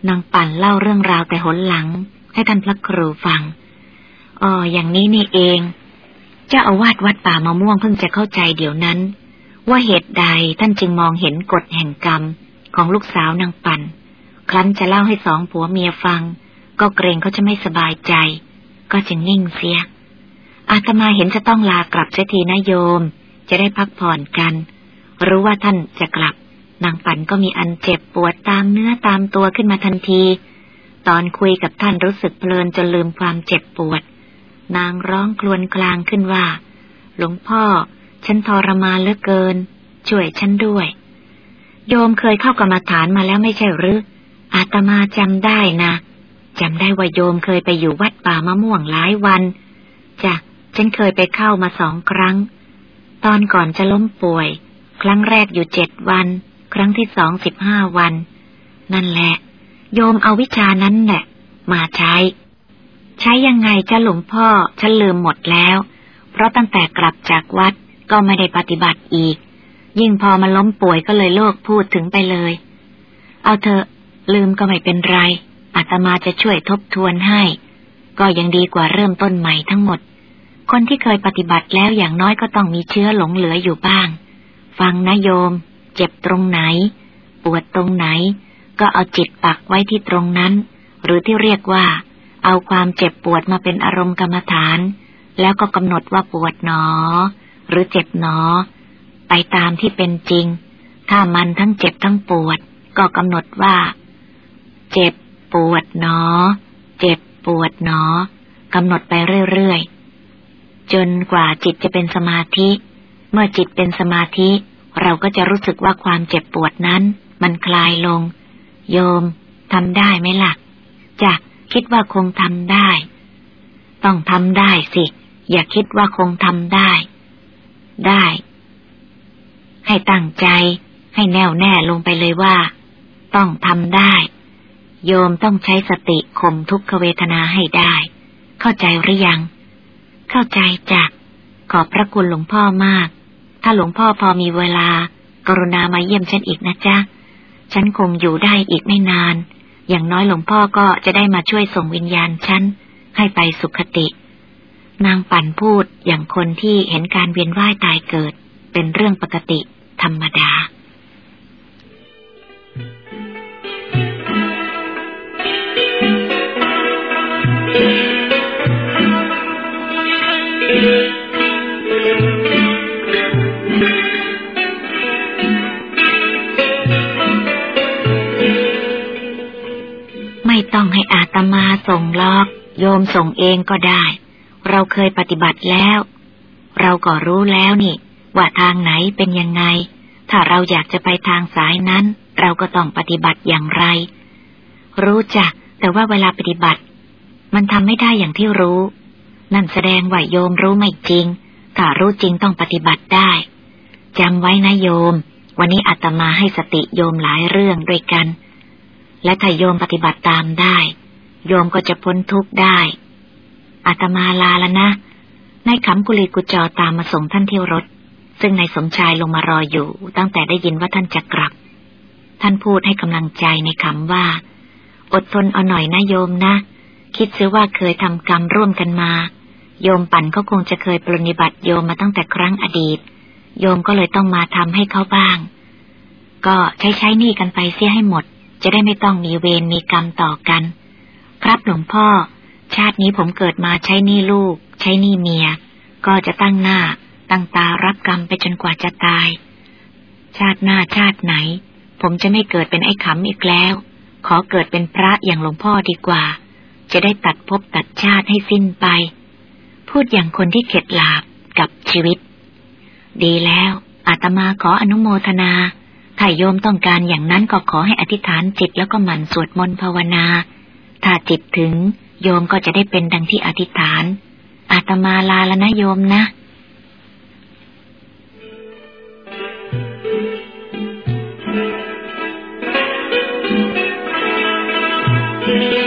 นางปั่นเล่าเรื่องราวแต่หนหลัง ให้ท่านพระครูฟัง อ๋อ อย่างนี้นี่เอง เจ้าอาวาสวัดป่ามะม่วงเพิ่งจะเข้าใจเดี๋ยวนั้น ว่าเหตุใดท่านจึงมองเห็นกฎแห่งกรรมของลูกสาวนางปั่น ครั้นจะเล่าให้สองผัวเมียฟัง ก็เกรงเขาจะไม่สบายใจ ก็จึงนิ่งเสีย อาตมาเห็นจะต้องลากลับเสียทีนะโยม จะได้พักผ่อนกัน รู้ว่าท่านจะกลับ นางปันก็มีอันเจ็บปวดตามเนื้อตามตัวขึ้นมาทันที ตอนคุยกับท่านรู้สึกเพลินจนลืมความเจ็บปวด นางร้องคลวนกลางขึ้นว่า หลวงพ่อ ฉันทรมานเหลือเกิน ช่วยฉันด้วย โยมเคยเข้ากรรมาฐานมาแล้วไม่ใช่หรือ อาตมาจำได้นะจำได้ว่าโยมเคยไปอยู่วัดป่ามะม่วงหลายวันจ้ะฉันเคยไปเข้ามาสองครั้ง ตอนก่อนจะล้มป่วย ครั้งแรกอยู่เจ็ดวัน ครั้งที่สองสิบห้าวัน นั่นแหละ โยมเอาวิชานั้นแหละ มาใช้ ใช้ยังไงจะหลวงพ่อฉันลืมหมดแล้ว เพราะตั้งแต่กลับจากวัดก็ไม่ได้ปฏิบัติอีก ยิ่งพอมาล้มป่วยก็เลยโลกพูดถึงไปเลย เอาเถอะ ลืมก็ไม่เป็นไรอาตมาจะช่วยทบทวนให้ ก็ยังดีกว่าเริ่มต้นใหม่ทั้งหมด คนที่เคยปฏิบัติแล้วอย่างน้อยก็ต้องมีเชื้อหลงเหลืออยู่บ้าง ฟังนะโยม เจ็บตรงไหน ปวดตรงไหน ก็เอาจิตปักไว้ที่ตรงนั้น หรือที่เรียกว่า เอาความเจ็บปวดมาเป็นอารมณ์กรรมฐาน แล้วก็กำหนดว่าปวดหนอ หรือเจ็บหนอ ไปตามที่เป็นจริง ถ้ามันทั้งเจ็บทั้งปวด ก็กำหนดว่า เจ็บปวดหนอ เจ็บปวดหนอกำหนดไปเรื่อยๆจนกว่าจิตจะเป็นสมาธิ เมื่อจิตเป็นสมาธิ เราก็จะรู้สึกว่าความเจ็บปวดนั้น มันคลายลง โยมทำได้ไหมละ่ะจะคิดว่าคงทำได้ ต้องทำได้สิ อย่าคิดว่าคงทำได้ ได้ ให้ตั้งใจ ให้แน่วแน่ลงไปเลยว่า ต้องทำได้ โยมต้องใช้สติข่มทุกขเวทนาให้ได้ เข้าใจหรือยัง เข้าใจจ้ะขอบพระคุณหลวงพ่อมาก ถ้าหลวงพ่อพอมีเวลา กรุณามาเยี่ยมฉันอีกนะจ๊ะ ฉันคงอยู่ได้อีกไม่นาน อย่างน้อยหลวงพ่อก็จะได้มาช่วยส่งวิญญาณฉันให้ไปสุขติ นางปั่นพูดอย่างคนที่เห็นการเวียนว่ายตายเกิด เป็นเรื่องปกติธรรมดาเต้องให้อัตมาส่งล็อก โยมส่งเองก็ได้ เราเคยปฏิบัติแล้ว เราก็รู้แล้วนี่ ว่าทางไหนเป็นยังไง ถ้าเราอยากจะไปทางสายนั้น เราก็ต้องปฏิบัติอย่างไร รู้จัก แต่ว่าเวลาปฏิบัติ มันทำไม่ได้อย่างที่รู้ นั่นแสดงว่าโยมรู้ไม่จริง ถ้ารู้จริงต้องปฏิบัติได้จำไว้นะโยม วันนี้อาตมาให้สติโยมหลายเรื่องด้วยกัน และถ้าโยมปฏิบัติตามได้ โยมก็จะพ้นทุกข์ได้อาตมาลาแล้วนะนายขำกุลีกุจอตามมาส่งท่านที่รถ ซึ่งนายสมชายลงมารออยู่ ตั้งแต่ได้ยินว่าท่านจะกลับ ท่านพูดให้กำลังใจในคำว่า อดทนเอาหน่อยนะโยมนะ คิดซื้อว่าเคยทำกรรมร่วมกันมา โยมปั่นก็คงจะเคยปรนิบัติโยมมาตั้งแต่ครั้งอดีต โยมก็เลยต้องมาทำให้เขาบ้าง ก็ใช้ใช้หนี้กันไปเสียให้หมด จะได้ไม่ต้องมีเวรมีกรรมต่อกัน ครับหลวงพ่อ ชาตินี้ผมเกิดมาใช้หนี้ลูก ใช้หนี้เมีย ก็จะตั้งหน้า ตั้งตารับกรรมไปจนกว่าจะตาย ชาติหน้าชาติไหน ผมจะไม่เกิดเป็นไอ้ขำอีกแล้ว ขอเกิดเป็นพระอย่างหลวงพ่อดีกว่า จะได้ตัดภพตัดชาติให้สิ้นไป พูดอย่างคนที่เข็ดหลาบกับชีวิต ดีแล้วอาตมาขออนุโมทนา ถ้าโยมต้องการอย่างนั้นก็ขอให้อธิษฐานจิตแล้วก็หมั่นสวดมนต์ภาวนา ถ้าจิตถึงโยมก็จะได้เป็นดังที่อธิษฐาน อาตมาลาแล้วนะโยมนะครั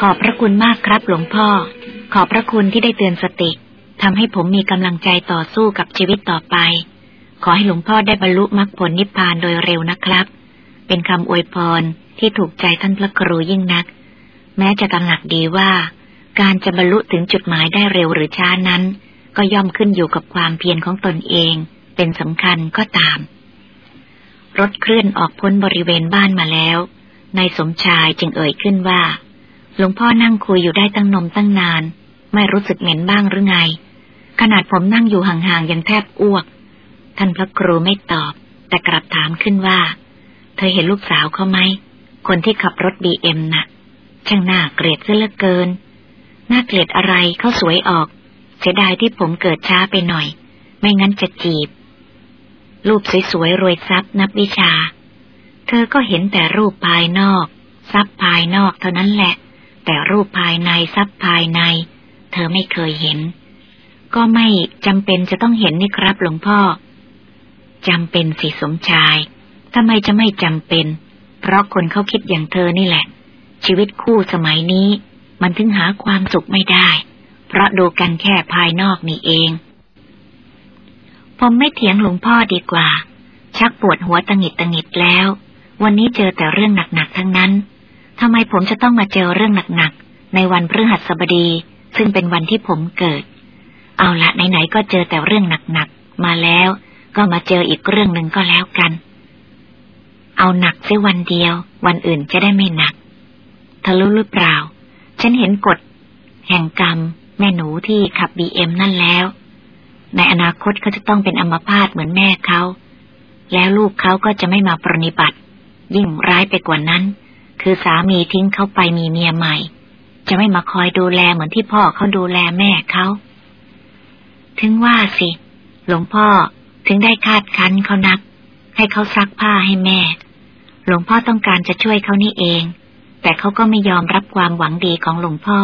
ขอบพระคุณมากครับ หลวงพ่อ ขอบพระคุณที่ได้เตือนสติทำให้ผมมีกำลังใจต่อสู้กับชีวิตต่อไป ขอให้หลวงพ่อได้บรรลุมรรคผลนิพพานโดยเร็วนะครับ เป็นคำอวยพรที่ถูกใจท่านพระครูยิ่งนัก แม้จะตระหนักดีว่า การจะบรรลุถึงจุดหมายได้เร็วหรือช้านั้น ก็ย่อมขึ้นอยู่กับความเพียรของตนเอง เป็นสำคัญก็ตาม รถเคลื่อนออกพ้นบริเวณบ้านมาแล้วนายสมชายจึงเอ่ยขึ้นว่า หลวงพ่อนั่งคุยอยู่ได้ตั้งนมตั้งนาน ไม่รู้สึกเหม็นบ้างหรือไง ขนาดผมนั่งอยู่ห่างๆยังแทบอ้วก ท่านพระครูไม่ตอบ แต่กลับถามขึ้นว่า เธอเห็นลูกสาวเขาไหม คนที่ขับรถบีเอ็มน่ะ ช่างน่าเกลียดเสียเหลือเกิน น่าเกลียดอะไรเขาสวยออก เสียดายที่ผมเกิดช้าไปหน่อย ไม่งั้นจะจีบ รูปสวยๆรวยทรัพย์นับวิชา เธอก็เห็นแต่รูปภายนอก ทรัพย์ภายนอกเท่านั้นแหละ แต่รูปภายในทรัพย์ภายใน เธอไม่เคยเห็น ก็ไม่จำเป็นจะต้องเห็นนี่ครับหลวงพ่อจำเป็นสิสมชายทำไมจะไม่จำเป็น เพราะคนเขาคิดอย่างเธอนี่แหละ ชีวิตคู่สมัยนี้ มันถึงหาความสุขไม่ได้ เพราะดูกันแค่ภายนอกนี่เอง ผมไม่เถียงหลวงพ่อดีกว่า ชักปวดหัวตังหิดตังหิดแล้ว วันนี้เจอแต่เรื่องหนักๆทั้งนั้น ทำไมผมจะต้องมาเจอเรื่องหนักๆ ในวันพฤหัสบดี ซึ่งเป็นวันที่ผมเกิด เอาละไหนๆก็เจอแต่เรื่องหนักๆ มาแล้วก็มาเจออีกเรื่องหนึ่งก็แล้วกัน เอาหนักแค่วันเดียว วันอื่นจะได้ไม่หนักทะลุหรือเปล่า ฉันเห็นกฎ แห่งกรรม แม่หนูที่ขับบีเอ็มนั่นแล้ว ในอนาคตเขาจะต้องเป็นอัมพาตเหมือนแม่เขา แล้วลูกเขาก็จะไม่มาปรนิบัติ ยิ่งร้ายไปกว่านั้น คือสามีทิ้งเขาไปมีเมียใหม่ จะไม่มาคอยดูแลเหมือนที่พ่อเขาดูแลแม่เขาถึงว่าสิ หลวงพ่อถึงได้คาดคั้นเขานัก ให้เขาซักผ้าให้แม่ หลวงพ่อต้องการจะช่วยเขานี่เอง แต่เขาก็ไม่ยอมรับความหวังดีของหลวงพ่อ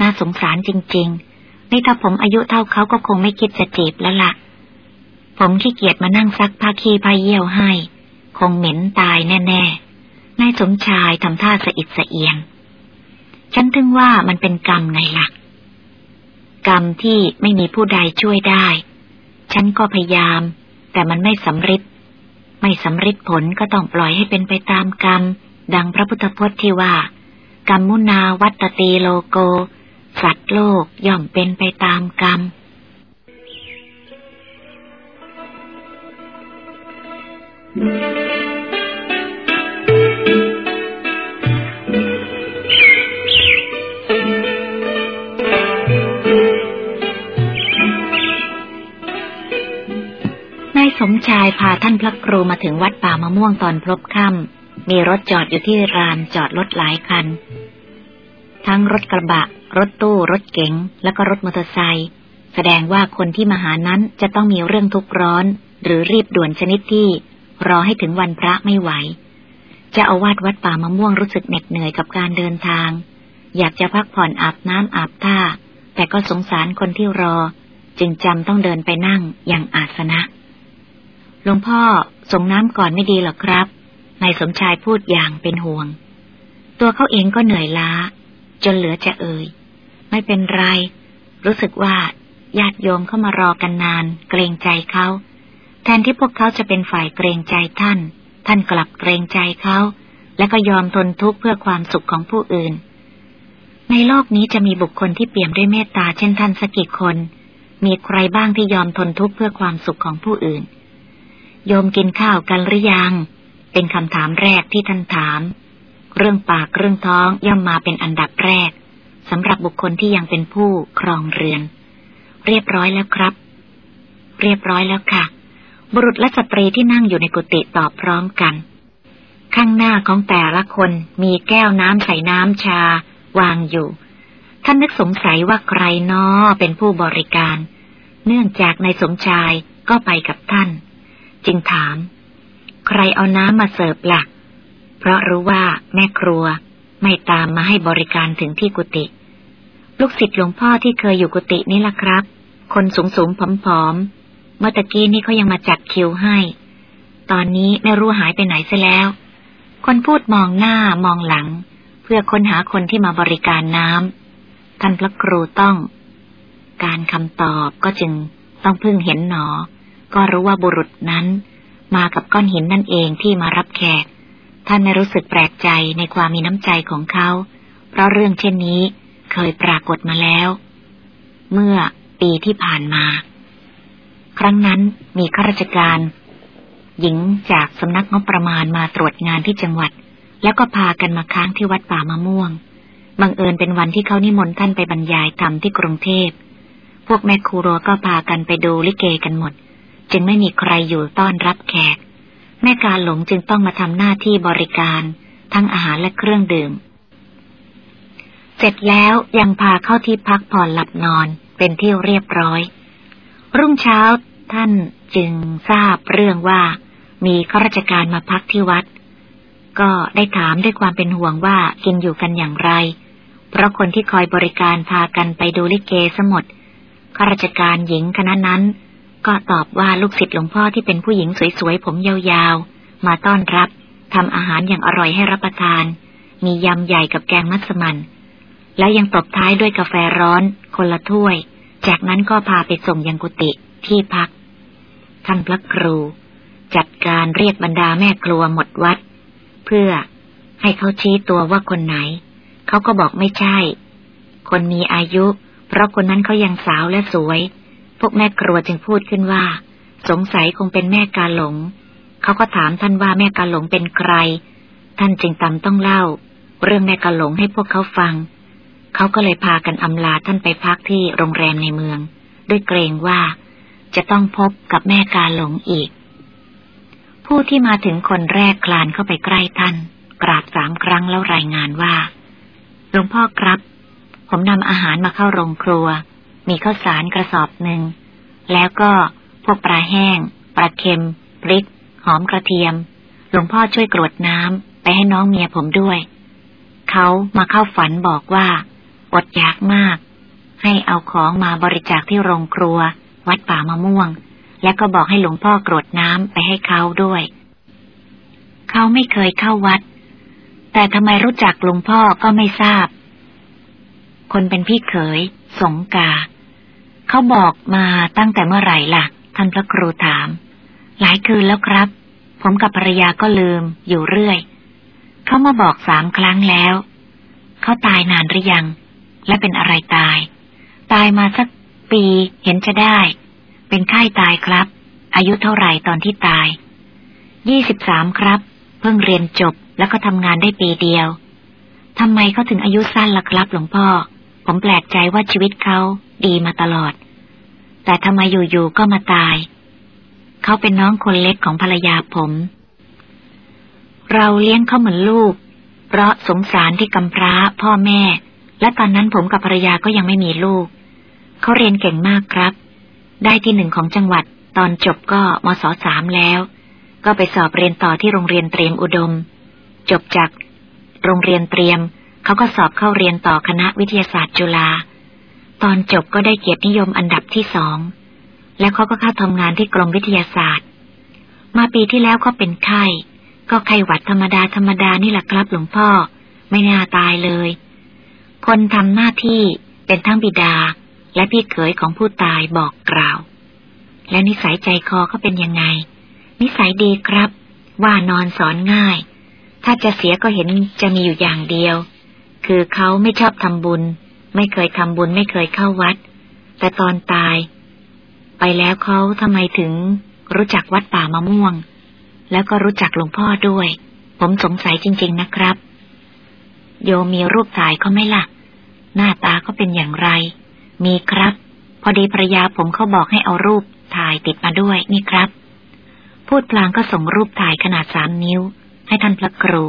น่าสงสารจริง ๆ นี่ถ้าผมอายุเท่าเขาก็คงไม่คิดจะจีบแล้วละ่ะ ผมขี้เกียจมานั่งซักผ้าขี้ผ้าเยี่ยวให้ คงเหม็นตายแน่ ๆ นายสมชายทำท่าสะอิดสะเอียง ฉันถึงว่ามันเป็นกรรมไงละ่ะ กรรมที่ไม่มีผู้ใดช่วยได้ ฉันก็พยายาม แต่มันไม่สำเร็จไม่สำเร็จผลก็ต้องปล่อยให้เป็นไปตามกรรม ดังพระพุทธพจน์ที่ว่า กรรมุนาวัตตีโลโก สัตว์โลกย่อมเป็นไปตามกรรม Thank you. สมชายพาท่านพระครูมาถึงวัดป่ามะม่วงตอนพลบค่ำมีรถจอดอยู่ที่รานจอดรถหลายคัน ทั้งรถกระบะ รถตู้ รถเก๋ง แล้วก็รถมอเตอร์ไซค์แสดงว่าคนที่มาหานั้นจะต้องมีเรื่องทุกข์ร้อน หรือรีบด่วนชนิดที่ รอให้ถึงวันพระไม่ไหวจะเอาวาดวัดป่ามะม่วงรู้สึกเหน็ดเหนื่อยกับการเดินทาง อยากจะพักผ่อนอาบน้ำอาบท่า แต่ก็สงสารคนที่รอ จึงจำต้องเดินไปนั่งอย่างอาสนะ หลวงพ่อส่งน้ำก่อนไม่ดีหรอครับนายสมชายพูดอย่างเป็นห่วง ตัวเขาเองก็เหนื่อยล้า จนเหลือจะเอ่ย ไม่เป็นไร รู้สึกว่าญาติโยมเข้ามารอกันนาน เกรงใจเขา แทนที่พวกเขาจะเป็นฝ่ายเกรงใจท่าน ท่านกลับเกรงใจเขา และก็ยอมทนทุกข์เพื่อความสุขของผู้อื่น ในโลกนี้จะมีบุคคลที่เปี่ยมด้วยเมตตาเช่นท่านสักกี่คน มีใครบ้างที่ยอมทนทุกข์เพื่อความสุขของผู้อื่น โยมกินข้าวกันหรือยัง เป็นคำถามแรกที่ท่านถาม เรื่องปากเรื่องท้องย่อมมาเป็นอันดับแรกสำหรับบุคคลที่ยังเป็นผู้ครองเรือน เรียบร้อยแล้วครับ เรียบร้อยแล้วค่ะ บุรุษและสตรีที่นั่งอยู่ในกุฏิตอบพร้อมกัน ข้างหน้าของแต่ละคนมีแก้วน้ำใส่น้ำชาวางอยู่ ท่านนึกสงสัยว่าใครนาะเป็นผู้บริการ เนื่องจากในสมชายก็ไปกับท่าน จึงถาม ใครเอาน้ำมาเสิร์ฟละ่ะ เพราะรู้ว่าแม่ครัวไม่ตามมาให้บริการถึงที่กุฏิลูกศิษย์หลวงพ่อที่เคยอยู่กุฏินี่ล่ะครับ คนสูงสูงผอมๆ เมื่อตะกี้นี่เขายังมาจัดคิวให้ ตอนนี้ไม่รู้หายไปไหนซะแล้ว คนพูดมองหน้ามองหลัง เพื่อค้นหาคนที่มาบริการน้ำท่านพระครูต้อง การคำตอบก็จึงต้องพึ่งเห็นหนอ ก็รู้ว่าบุรุษนั้น มากับก้อนหินนั่นเองที่มารับแขก ท่านไม่รู้สึกแปลกใจในความมีน้ำใจของเขา เพราะเรื่องเช่นนี้เคยปรากฏมาแล้ว เมื่อปีที่ผ่านมา ครั้งนั้นมีข้าราชการ หญิงจากสำนักงบประมาณมาตรวจงานที่จังหวัด แล้วก็พากันมาค้างที่วัดป่ามะม่วงบังเอิญเป็นวันที่เขานิมนต์ท่านไปบรรยายธรรมที่กรุงเทพ พวกแม่ครูโรก็พากันไปดูลิเกกันหมด จึงไม่มีใครอยู่ต้อนรับแขก แม่การหลงจึงต้องมาทำหน้าที่บริการ ทั้งอาหารและเครื่องดื่ม เสร็จแล้วยังพาเข้าที่พักผ่อนหลับนอนเป็นที่เรียบร้อย รุ่งเช้าท่านจึงทราบเรื่องว่า มีข้าราชการมาพักที่วัด ก็ได้ถามด้วยความเป็นห่วงว่ากินอยู่กันอย่างไร เพราะคนที่คอยบริการพากันไปดูลิเกสมดข้าราชการหญิงคณะนั้น ก็ตอบว่าลูกศิษย์หลวงพ่อที่เป็นผู้หญิงสวยๆผมยาวๆ มาต้อนรับทำอาหารอย่างอร่อยให้รับประทาน มียำใหญ่กับแกงมัสมันแล้วยังตบท้ายด้วยกาแฟร้อน คนละถ้วย จากนั้นก็พาไปส่งยังกุฏิที่พัก ท่านพระครู จัดการเรียกบรรดาแม่ครัวหมดวัด เพื่อให้เขาชี้ตัวว่าคนไหน เขาก็บอกไม่ใช่ คนมีอายุ เพราะคนนั้นเขายังสาวและสวย พวกแม่ครัวจึงพูดขึ้นว่า สงสัยคงเป็นแม่กาหลง เขาก็ถามท่านว่าแม่กาหลงเป็นใคร ท่านจึงตำต้องเล่า เรื่องแม่กาหลงให้พวกเขาฟัง เขาก็เลยพากันอำลาท่านไปพักที่โรงแรมในเมือง ด้วยเกรงว่า จะต้องพบกับแม่กาหลงอีก ผู้ที่มาถึงคนแรกคลานเข้าไปใกล้ท่าน กราบสามครั้งแล้วรายงานว่าหลวงพ่อครับ ผมนำอาหารมาเข้าโรงครัว มีข้าวสารกระสอบหนึ่ง แล้วก็พวกปลาแห้ง ปลาเค็ม พริก หอมกระเทียม หลวงพ่อช่วยกรวดน้ำไปให้น้องเมียผมด้วย เขามาเข้าฝันบอกว่าอดอยากมาก ให้เอาของมาบริจาคที่โรงครัว วัดป่ามะม่วง และก็บอกให้หลวงพ่อกรวดน้ำไปให้เขาด้วย เขาไม่เคยเข้าวัด แต่ทำไมรู้จักหลวงพ่อก็ไม่ทราบ คนเป็นพี่เขย สงกา เขาบอกมาตั้งแต่เมื่อไหร่ล่ะ ท่านพระครูถาม หลายคืนแล้วครับ ผมกับภรรยาก็ลืมอยู่เรื่อย เขามาบอกสามครั้งแล้ว เขาตายนานหรือยัง และเป็นอะไรตาย ตายมาสักปีเห็นจะได้ เป็นไข้ตายครับ อายุเท่าไหร่ตอนที่ตาย ยี่สิบสามครับ เพิ่งเรียนจบแล้วก็ทำงานได้ปีเดียวทำไมเขาถึงอายุสั้นล่ะครับ หลวงพ่อ ผมแปลกใจว่าชีวิตเขา ดีมาตลอด แต่ทำไมอยู่ๆก็มาตาย เขาเป็นน้องคนเล็กของภรรยาผม เราเลี้ยงเขาเหมือนลูก เพราะสงสารที่กำพร้าพ่อแม่ และตอนนั้นผมกับภรรยาก็ยังไม่มีลูก เขาเรียนเก่งมากครับ ได้ที่หนึ่งของจังหวัด ตอนจบก็มศสามแล้ว ก็ไปสอบเรียนต่อที่โรงเรียนเตรียมอุดม จบจากโรงเรียนเตรียม เขาก็สอบเข้าเรียนต่อคณะวิทยาศาสตร์จุฬา ตอนจบก็ได้เกียรตินิยมอันดับที่สอง แล้วเขาก็เข้าทำงานที่กรมวิทยาศาสตร์ มาปีที่แล้วก็เป็นไข้ ก็ไข้หวัดธรรมดาธรรมดานี่แหละครับหลวงพ่อ ไม่น่าตายเลย คนทำหน้าที่เป็นทั้งบิดา และพี่เขยของผู้ตายบอกกล่าว และนิสัยใจคอเขาเป็นยังไง นิสัยดีครับ ว่านอนสอนง่าย ถ้าจะเสียก็เห็นจะมีอยู่อย่างเดียว คือเขาไม่ชอบทำบุญ ไม่เคยทำบุญไม่เคยเข้าวัด แต่ตอนตาย ไปแล้วเขาทำไมถึงรู้จักวัดป่ามะม่วง แล้วก็รู้จักหลวงพ่อด้วย ผมสงสัยจริง ๆนะครับ โยมีรูปถ่ายเขาไหมล่ะ หน้าตาเขาเป็นอย่างไร มีครับ พอดีภรรยาผมเขาบอกให้เอารูปถ่ายติดมาด้วยนี่ครับ พูดพลางก็ส่งรูปถ่ายขนาดสามนิ้ว ให้ท่านพระครู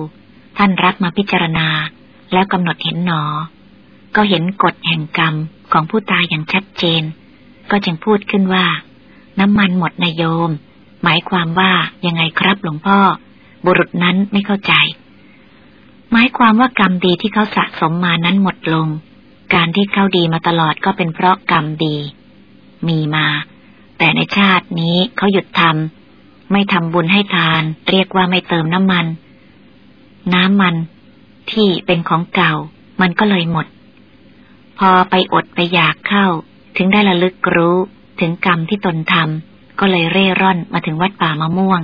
ท่านรับมาพิจารณา แล้วกำหนดเห็นหนอ ก็เห็นกฎแห่งกรรมของผู้ตายอย่างชัดเจน ก็จึงพูดขึ้นว่า น้ำมันหมดนายโยม หมายความว่ายังไงครับหลวงพ่อ บุรุษนั้นไม่เข้าใจ หมายความว่ากรรมดีที่เขาสะสมมานั้นหมดลง การที่เขาดีมาตลอดก็เป็นเพราะกรรมดี มีมา แต่ในชาตินี้เขาหยุดทำไม่ทำบุญให้ทาน เรียกว่าไม่เติมน้ำมัน น้ำมันที่เป็นของเก่า มันก็เลยหมด พอไปอดไปอยากเข้า ถึงได้ระลึกรู้ ถึงกรรมที่ตนทำก็เลยเร่ร่อนมาถึงวัดป่ามะม่วง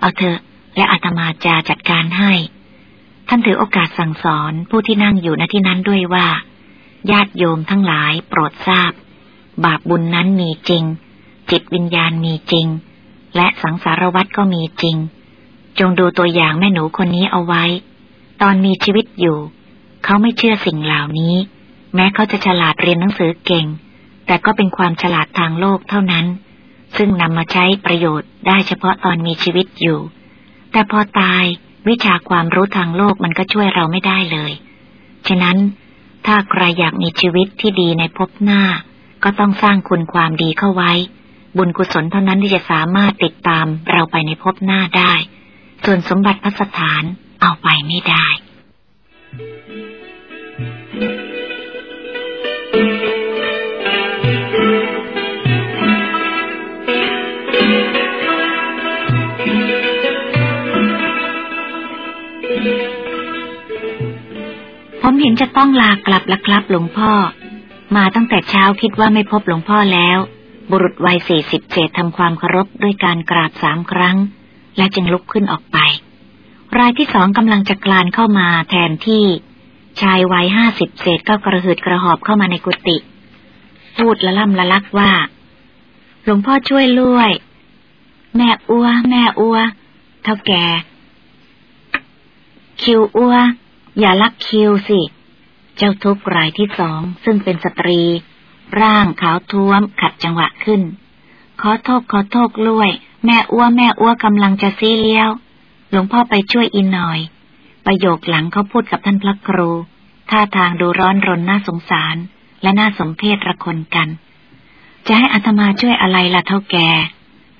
เอาเถอะและอาตมาจะจัดการให้ ท่านถือโอกาสสั่งสอนผู้ที่นั่งอยู่ณที่นั้นด้วยว่า ญาติโยมทั้งหลายโปรดทราบ บาปบุญนั้นมีจริง จิตวิญญาณมีจริง และสังสารวัตรก็มีจริง จงดูตัวอย่างแม่หนูคนนี้เอาไว้ ตอนมีชีวิตอยู่ เขาไม่เชื่อสิ่งเหล่านี้ แม้เขาจะฉลาดเรียนหนังสือเก่ง แต่ก็เป็นความฉลาดทางโลกเท่านั้น ซึ่งนำมาใช้ประโยชน์ได้เฉพาะตอนมีชีวิตอยู่ แต่พอตายวิชาความรู้ทางโลกมันก็ช่วยเราไม่ได้เลย ฉะนั้นถ้าใครอยากมีชีวิตที่ดีในภพหน้า ก็ต้องสร้างคุณความดีเข้าไว้ บุญกุศลเท่านั้นที่จะสามารถติดตามเราไปในภพหน้าได้ ส่วนสมบัติพัสถานเอาไปไม่ได้ ผมเห็นจะต้องลากลับละครับหลวงพ่อ มาตั้งแต่เช้าคิดว่าไม่พบหลวงพ่อแล้ว บุรุษวัยสี่สิบเจ็ดทำความเคารพด้วยการกราบสามครั้ง และจึงลุกขึ้นออกไป รายที่สองกำลังจะกลานเข้ามาแทนที่ ชายวัยห้าสิบเศษก็กระหืดกระหอบเข้ามาในกุฏิพูดละล่ำละลักว่า หลวงพ่อช่วยลุยแม่อัว แม่อัว เท่าแก่ คิวอัว อย่าลักคิวสิ เจ้าทุกรายที่สองซึ่งเป็นสตรี ร่างขาวท้วมขัดจังหวะขึ้น ขอโทษขอโทษลุยแม่อ้วแม่อ้วกำลังจะซีเลี้ยว หลวงพ่อไปช่วยอินหน่อย ประโยคหลังเขาพูดกับท่านพระครู ท่าทางดูร้อนรนน่าสงสาร และน่าสมเพชระคนกัน จะให้อัตมาช่วยอะไรล่ะเท่าแก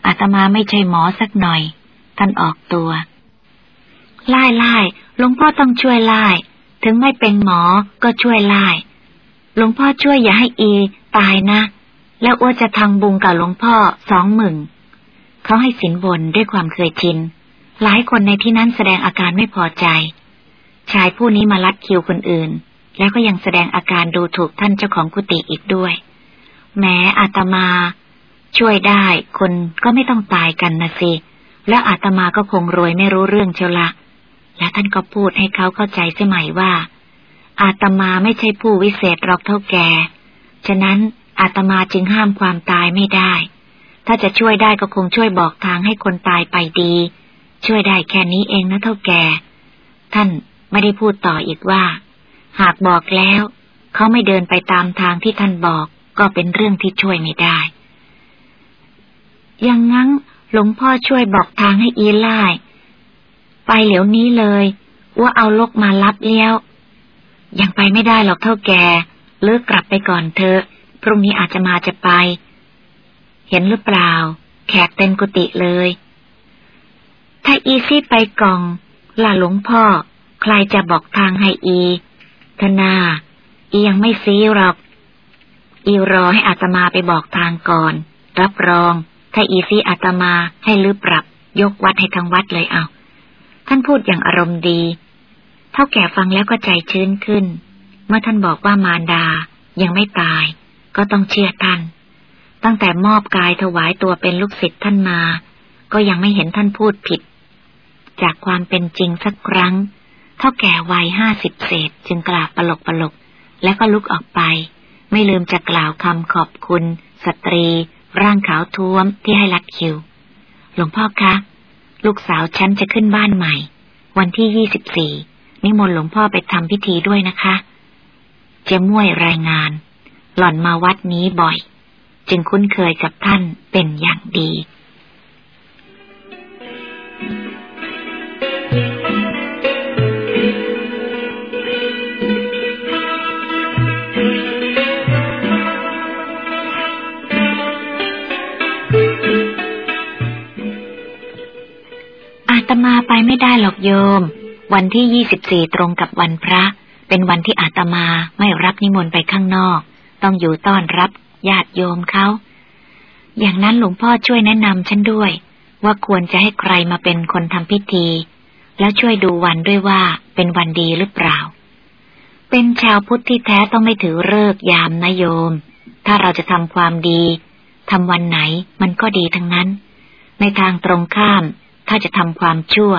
อาตมาไม่ใช่หมอสักหน่อย ท่านออกตัว ไล่ไล่หลวงพ่อต้องช่วยไล่ ถึงไม่เป็นหมอก็ช่วยไล่หลวงพ่อช่วยอย่าให้อีตายนะ แล้วอ้วจะทางบุงกับหลวงพ่อสองหมื่นเขาให้สินบนด้วยความเคยชิน หลายคนในที่นั้นแสดงอาการไม่พอใจ ชายผู้นี้มาลัดคิวคนอื่น แล้วก็ยังแสดงอาการดูถูกท่านเจ้าของกุฏิอีกด้วย แม้อาตมา ช่วยได้คนก็ไม่ต้องตายกันนะสิ แล้วอาตมาก็คงรวยไม่รู้เรื่องเชียวละ และท่านก็พูดให้เขาเข้าใจเสียใหม่ว่า อาตมาไม่ใช่ผู้วิเศษหรอกเท่าแก่ฉะนั้นอาตมาจึงห้ามความตายไม่ได้ ถ้าจะช่วยได้ก็คงช่วยบอกทางให้คนตายไปดี ช่วยได้แค่นี้เองนะเท่าแก่ท่านไม่ได้พูดต่ออีกว่า หากบอกแล้ว เขาไม่เดินไปตามทางที่ท่านบอกก็เป็นเรื่องที่ช่วยไม่ได้ย่างงั้นหลวงพ่อช่วยบอกทางให้อีไล่ไปเหลียวนี้เลยว่าเอาลกมารับเลี้ยว ยังไปไม่ได้หรอกเท่าแก เลิกกลับไปก่อนเถอะ พรุ่งนี้อาจจะมาจะไป เห็นหรือเปล่า แขกเต็มกุฏิเลย ถ้าอีซี่ไปกล่องล่ะหลวงพ่อ ใครจะบอกทางให้อี ธนา อียังไม่ซี้หรอก อีรอให้อาตมาไปบอกทางก่อน รับรอง ถ้าอีซี้อาตมาให้ลื้อปรับ ยกวัดให้ทั้งวัดเลยเอา ท่านพูดอย่างอารมณ์ดี เถ้าแก่ฟังแล้วก็ใจชื้นขึ้น เมื่อท่านบอกว่ามารดา ยังไม่ตาย ก็ต้องเชื่อท่าน ตั้งแต่มอบกายถวายตัวเป็นลูกศิษย์ท่านมา ก็ยังไม่เห็นท่านพูดผิด จากความเป็นจริงสักครั้ง เท่าแก่วัยห้าสิบเศษจึงกล่าวปลกปลก แล้วก็ลุกออกไป ไม่ลืมจะกล่าวคำขอบคุณ สตรี ร่างขาวท้วมที่ให้รัดคิว หลวงพ่อคะ ลูกสาวฉันจะขึ้นบ้านใหม่ วันที่ยี่สิบสี่นิมนต์หลวงพ่อไปทำพิธีด้วยนะคะ เจม่วยรายงาน หล่อนมาวัดนี้บ่อย จึงคุ้นเคยกับท่านเป็นอย่างดี ตมาไปไม่ได้หรอกโยม วันที่ยี่สิบสี่ตรงกับวันพระ เป็นวันที่อาตมาไม่รับนิมนต์ไปข้างนอก ต้องอยู่ต้อนรับญาติโยมเขา อย่างนั้นหลวงพ่อช่วยแนะนำฉันด้วย ว่าควรจะให้ใครมาเป็นคนทำพิธี แล้วช่วยดูวันด้วยว่าเป็นวันดีหรือเปล่า เป็นชาวพุทธที่แท้ต้องไม่ถือเลิกยามนะโยม ถ้าเราจะทำความดีทำวันไหนมันก็ดีทั้งนั้น ในทางตรงข้าม ถ้าจะทำความชั่ว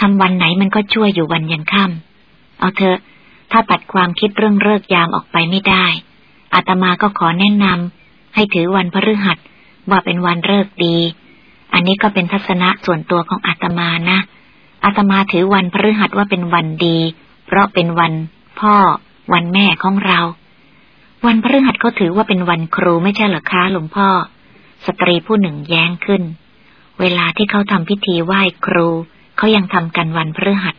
ทำวันไหนมันก็ชั่วอยู่วันยังค่ำเอาเถอะ ถ้าปัดความคิดเรื่องเลิกยามออกไปไม่ได้ อาตมาก็ขอแนะนำให้ถือวันพฤหัสว่าเป็นวันเลิกดี อันนี้ก็เป็นทัศนะส่วนตัวของอาตมานะ อาตมาถือวันพฤหัสว่าเป็นวันดี เพราะเป็นวัน พ่อ วันแม่ของเรา วันพฤหัสเขาถือว่าเป็นวันครูไม่ใช่เหรอคะหลวงพ่อ สตรีผู้หนึ่งแย้งขึ้น เวลาที่เขาทำพิธีไหว้ครู เขายังทำกันวันพฤหัส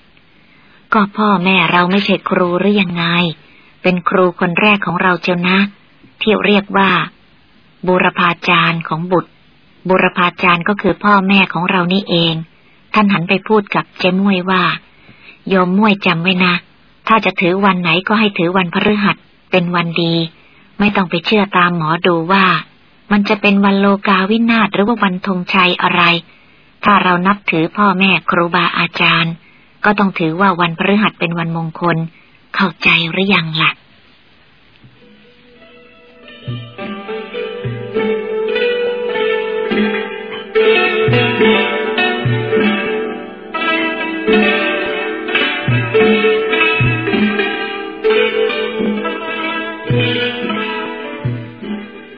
ก็พ่อแม่เราไม่ใช่ครูหรือยังไง เป็นครูคนแรกของเราเจ้านะ ที่เรียกว่าบูรพาจารย์ของบุตร บุรพาจารย์ก็คือพ่อแม่ของเรานี่เอง ท่านหันไปพูดกับเจ้ม่วยว่าโยมม่วยจำไว้นะ ถ้าจะถือวันไหนก็ให้ถือวันพฤหัส เป็นวันดี ไม่ต้องไปเชื่อตามหมอดูว่า มันจะเป็นวันโลกาวินาศหรือว่าวันธงชัยอะไร ถ้าเรานับถือพ่อแม่ครูบาอาจารย์ ก็ต้องถือว่าวันพฤหัสเป็นวันมงคล เข้าใจหรือยังละ่ะ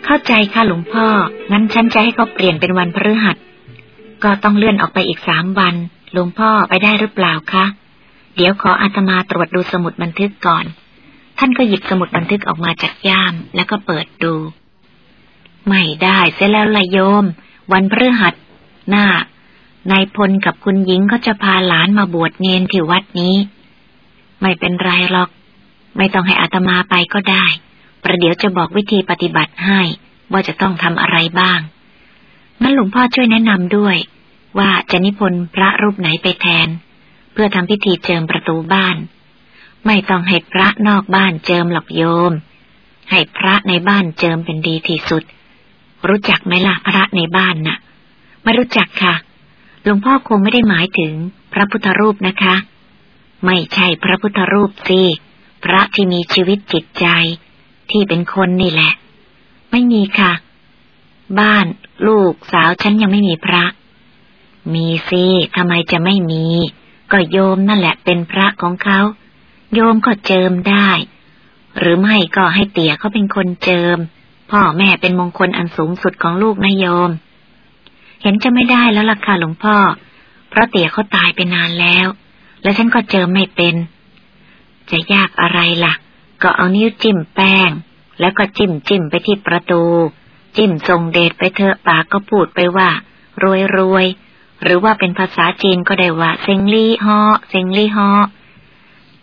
เข้าใจค่ะหลวงพ่อ งั้นฉันจะให้เขาเปลี่ยนเป็นวันพฤหัส ก็ต้องเลื่อนออกไปอีกสามวัน หลวงพ่อไปได้หรือเปล่าคะ เดี๋ยวขออาตมาตรวจดูสมุดบันทึกก่อน ท่านก็หยิบสมุดบันทึกออกมาจากย่าม แล้วก็เปิดดู ไม่ได้เสียแล้วละโยม วันพฤหัส หน้านายพลกับคุณหญิงเขาจะพาหลานมาบวชเนนที่วัดนี้ ไม่เป็นไรหรอก ไม่ต้องให้อาตมาไปก็ได้ ประเดี๋ยวจะบอกวิธีปฏิบัติให้ว่าจะต้องทำอะไรบ้าง งั้นหลวงพ่อช่วยแนะนำด้วย ว่าจะนิพนธ์พระรูปไหนไปแทน เพื่อทำพิธีเจิมประตูบ้าน ไม่ต้องให้พระนอกบ้านเจิมหรอกโยม ให้พระในบ้านเจิมเป็นดีที่สุด รู้จักไหมล่ะพระในบ้านน่ะ ไม่รู้จักค่ะ หลวงพ่อคงไม่ได้หมายถึงพระพุทธรูปนะคะ ไม่ใช่พระพุทธรูปสิพระที่มีชีวิตจิตใจ ที่เป็นคนนี่แหละ ไม่มีค่ะ บ้าน ลูกสาวฉันยังไม่มีพระ มีสิทำไมจะไม่มี ก็โยมนั่นแหละเป็นพระของเขา โยมก็เจิมได้ หรือไม่ก็ให้เตี่ยเขาเป็นคนเจิม พ่อแม่เป็นมงคลอันสูงสุดของลูกนะโยม เห็นจะไม่ได้แล้วล่ะค่ะหลวงพ่อ เพราะเตี่ยเขาตายไปนานแล้ว และฉันก็เจิมไม่เป็น จะยากอะไรล่ะ ก็เอานิ้วจิ้มแป้ง แล้วก็จิ้มจิ้มไปที่ประตู จิ้มส่งเดชไปเถอะปากก็พูดไปว่า รวยรวยหรือว่าเป็นภาษาจีนก็ได้ว่าเซ็งลี้ฮ้อเซ็งลี้ฮ้อ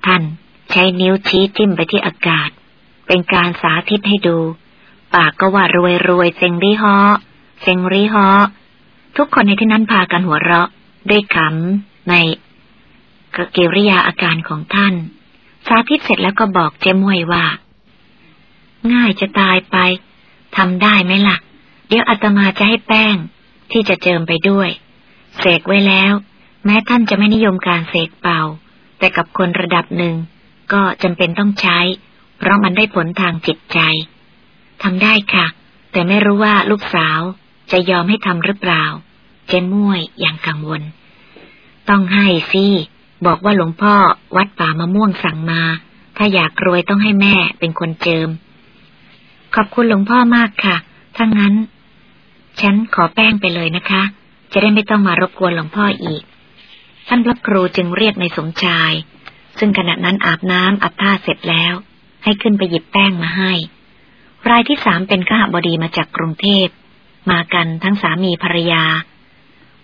ท่านใช้นิ้วชี้จิ้มไปที่อากาศ เป็นการสาธิตให้ดู ปากก็ว่ารวยรวยเซิงลี่ฮอเซิงลี่ฮอทุกคนในที่นั้นพากันหัวเราะ ด้วยขำในกิริยาอาการของท่าน สาธิตเสร็จแล้วก็บอกเจมวยว่า ง่ายจะตายไปทำได้ไหมละ่ะ เดี๋ยวอาตมาจะให้แป้ง ที่จะเจิมไปด้วย เสกไว้แล้ว แม้ท่านจะไม่นิยมการเสกเป่า แต่กับคนระดับหนึ่ง ก็จำเป็นต้องใช้ เพราะมันได้ผลทางจิตใจทำได้ค่ะ แต่ไม่รู้ว่าลูกสาวจะยอมให้ทำหรือเปล่า เจม่วยอย่างกังวล ต้องให้สิ บอกว่าหลวงพ่อวัดป่ามะม่วงสั่งมา ถ้าอยากรวยต้องให้แม่เป็นคนเจิม ขอบคุณหลวงพ่อมากค่ะ ถ้างั้น ฉันขอแป้งไปเลยนะคะ จะได้ไม่ต้องมารบกวนหลวงพ่ออีก ท่านพระครูจึงเรียกในสมชาย ซึ่งขณะนั้นอาบน้ำอาบท่าเสร็จแล้ว ให้ขึ้นไปหยิบแป้งมาให้ รายที่สามเป็นข้าบดีมาจากกรุงเทพ มากันทั้งสามีภรรยา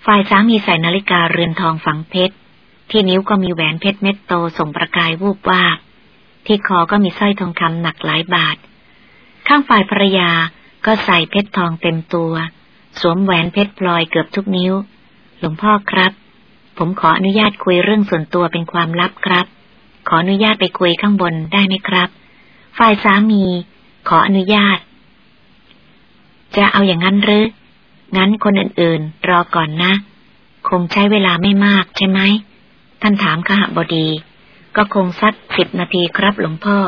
ฝ่ายสามีใส่นาฬิกาเรือนทองฝังเพชร ที่นิ้วก็มีแหวนเพชรเม็ดโตส่งประกายวูบว่าที่คอก็มีสร้อยทองคำหนักหลายบาท ข้างฝ่ายภรรยาก็ใส่เพชรทองเต็มตัว สวมแหวนเพชรพลอยเกือบทุกนิ้ว หลวงพ่อครับ ผมขออนุญาตคุยเรื่องส่วนตัวเป็นความลับครับ ขออนุญาตไปคุยข้างบนได้ไหมครับ ฝ่ายสามี ขออนุญาต จะเอาอย่างนั้นหรือ งั้นคนอื่นๆ รอก่อนนะ คงใช้เวลาไม่มากใช่ไหม ท่านถามขหบดี ก็คงสักสิบนาทีครับหลวงพ่อ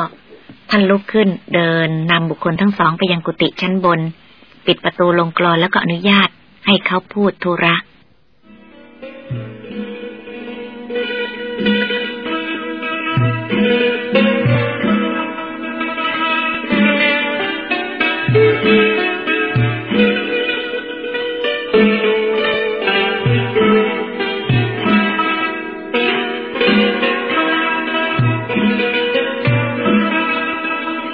ท่านลุกขึ้นเดินนำบุคคลทั้งสองไปยังกุฏิชั้นบน ปิดประตูลงกรอนแล้วก็อนุญาตให้เขาพูดธุระ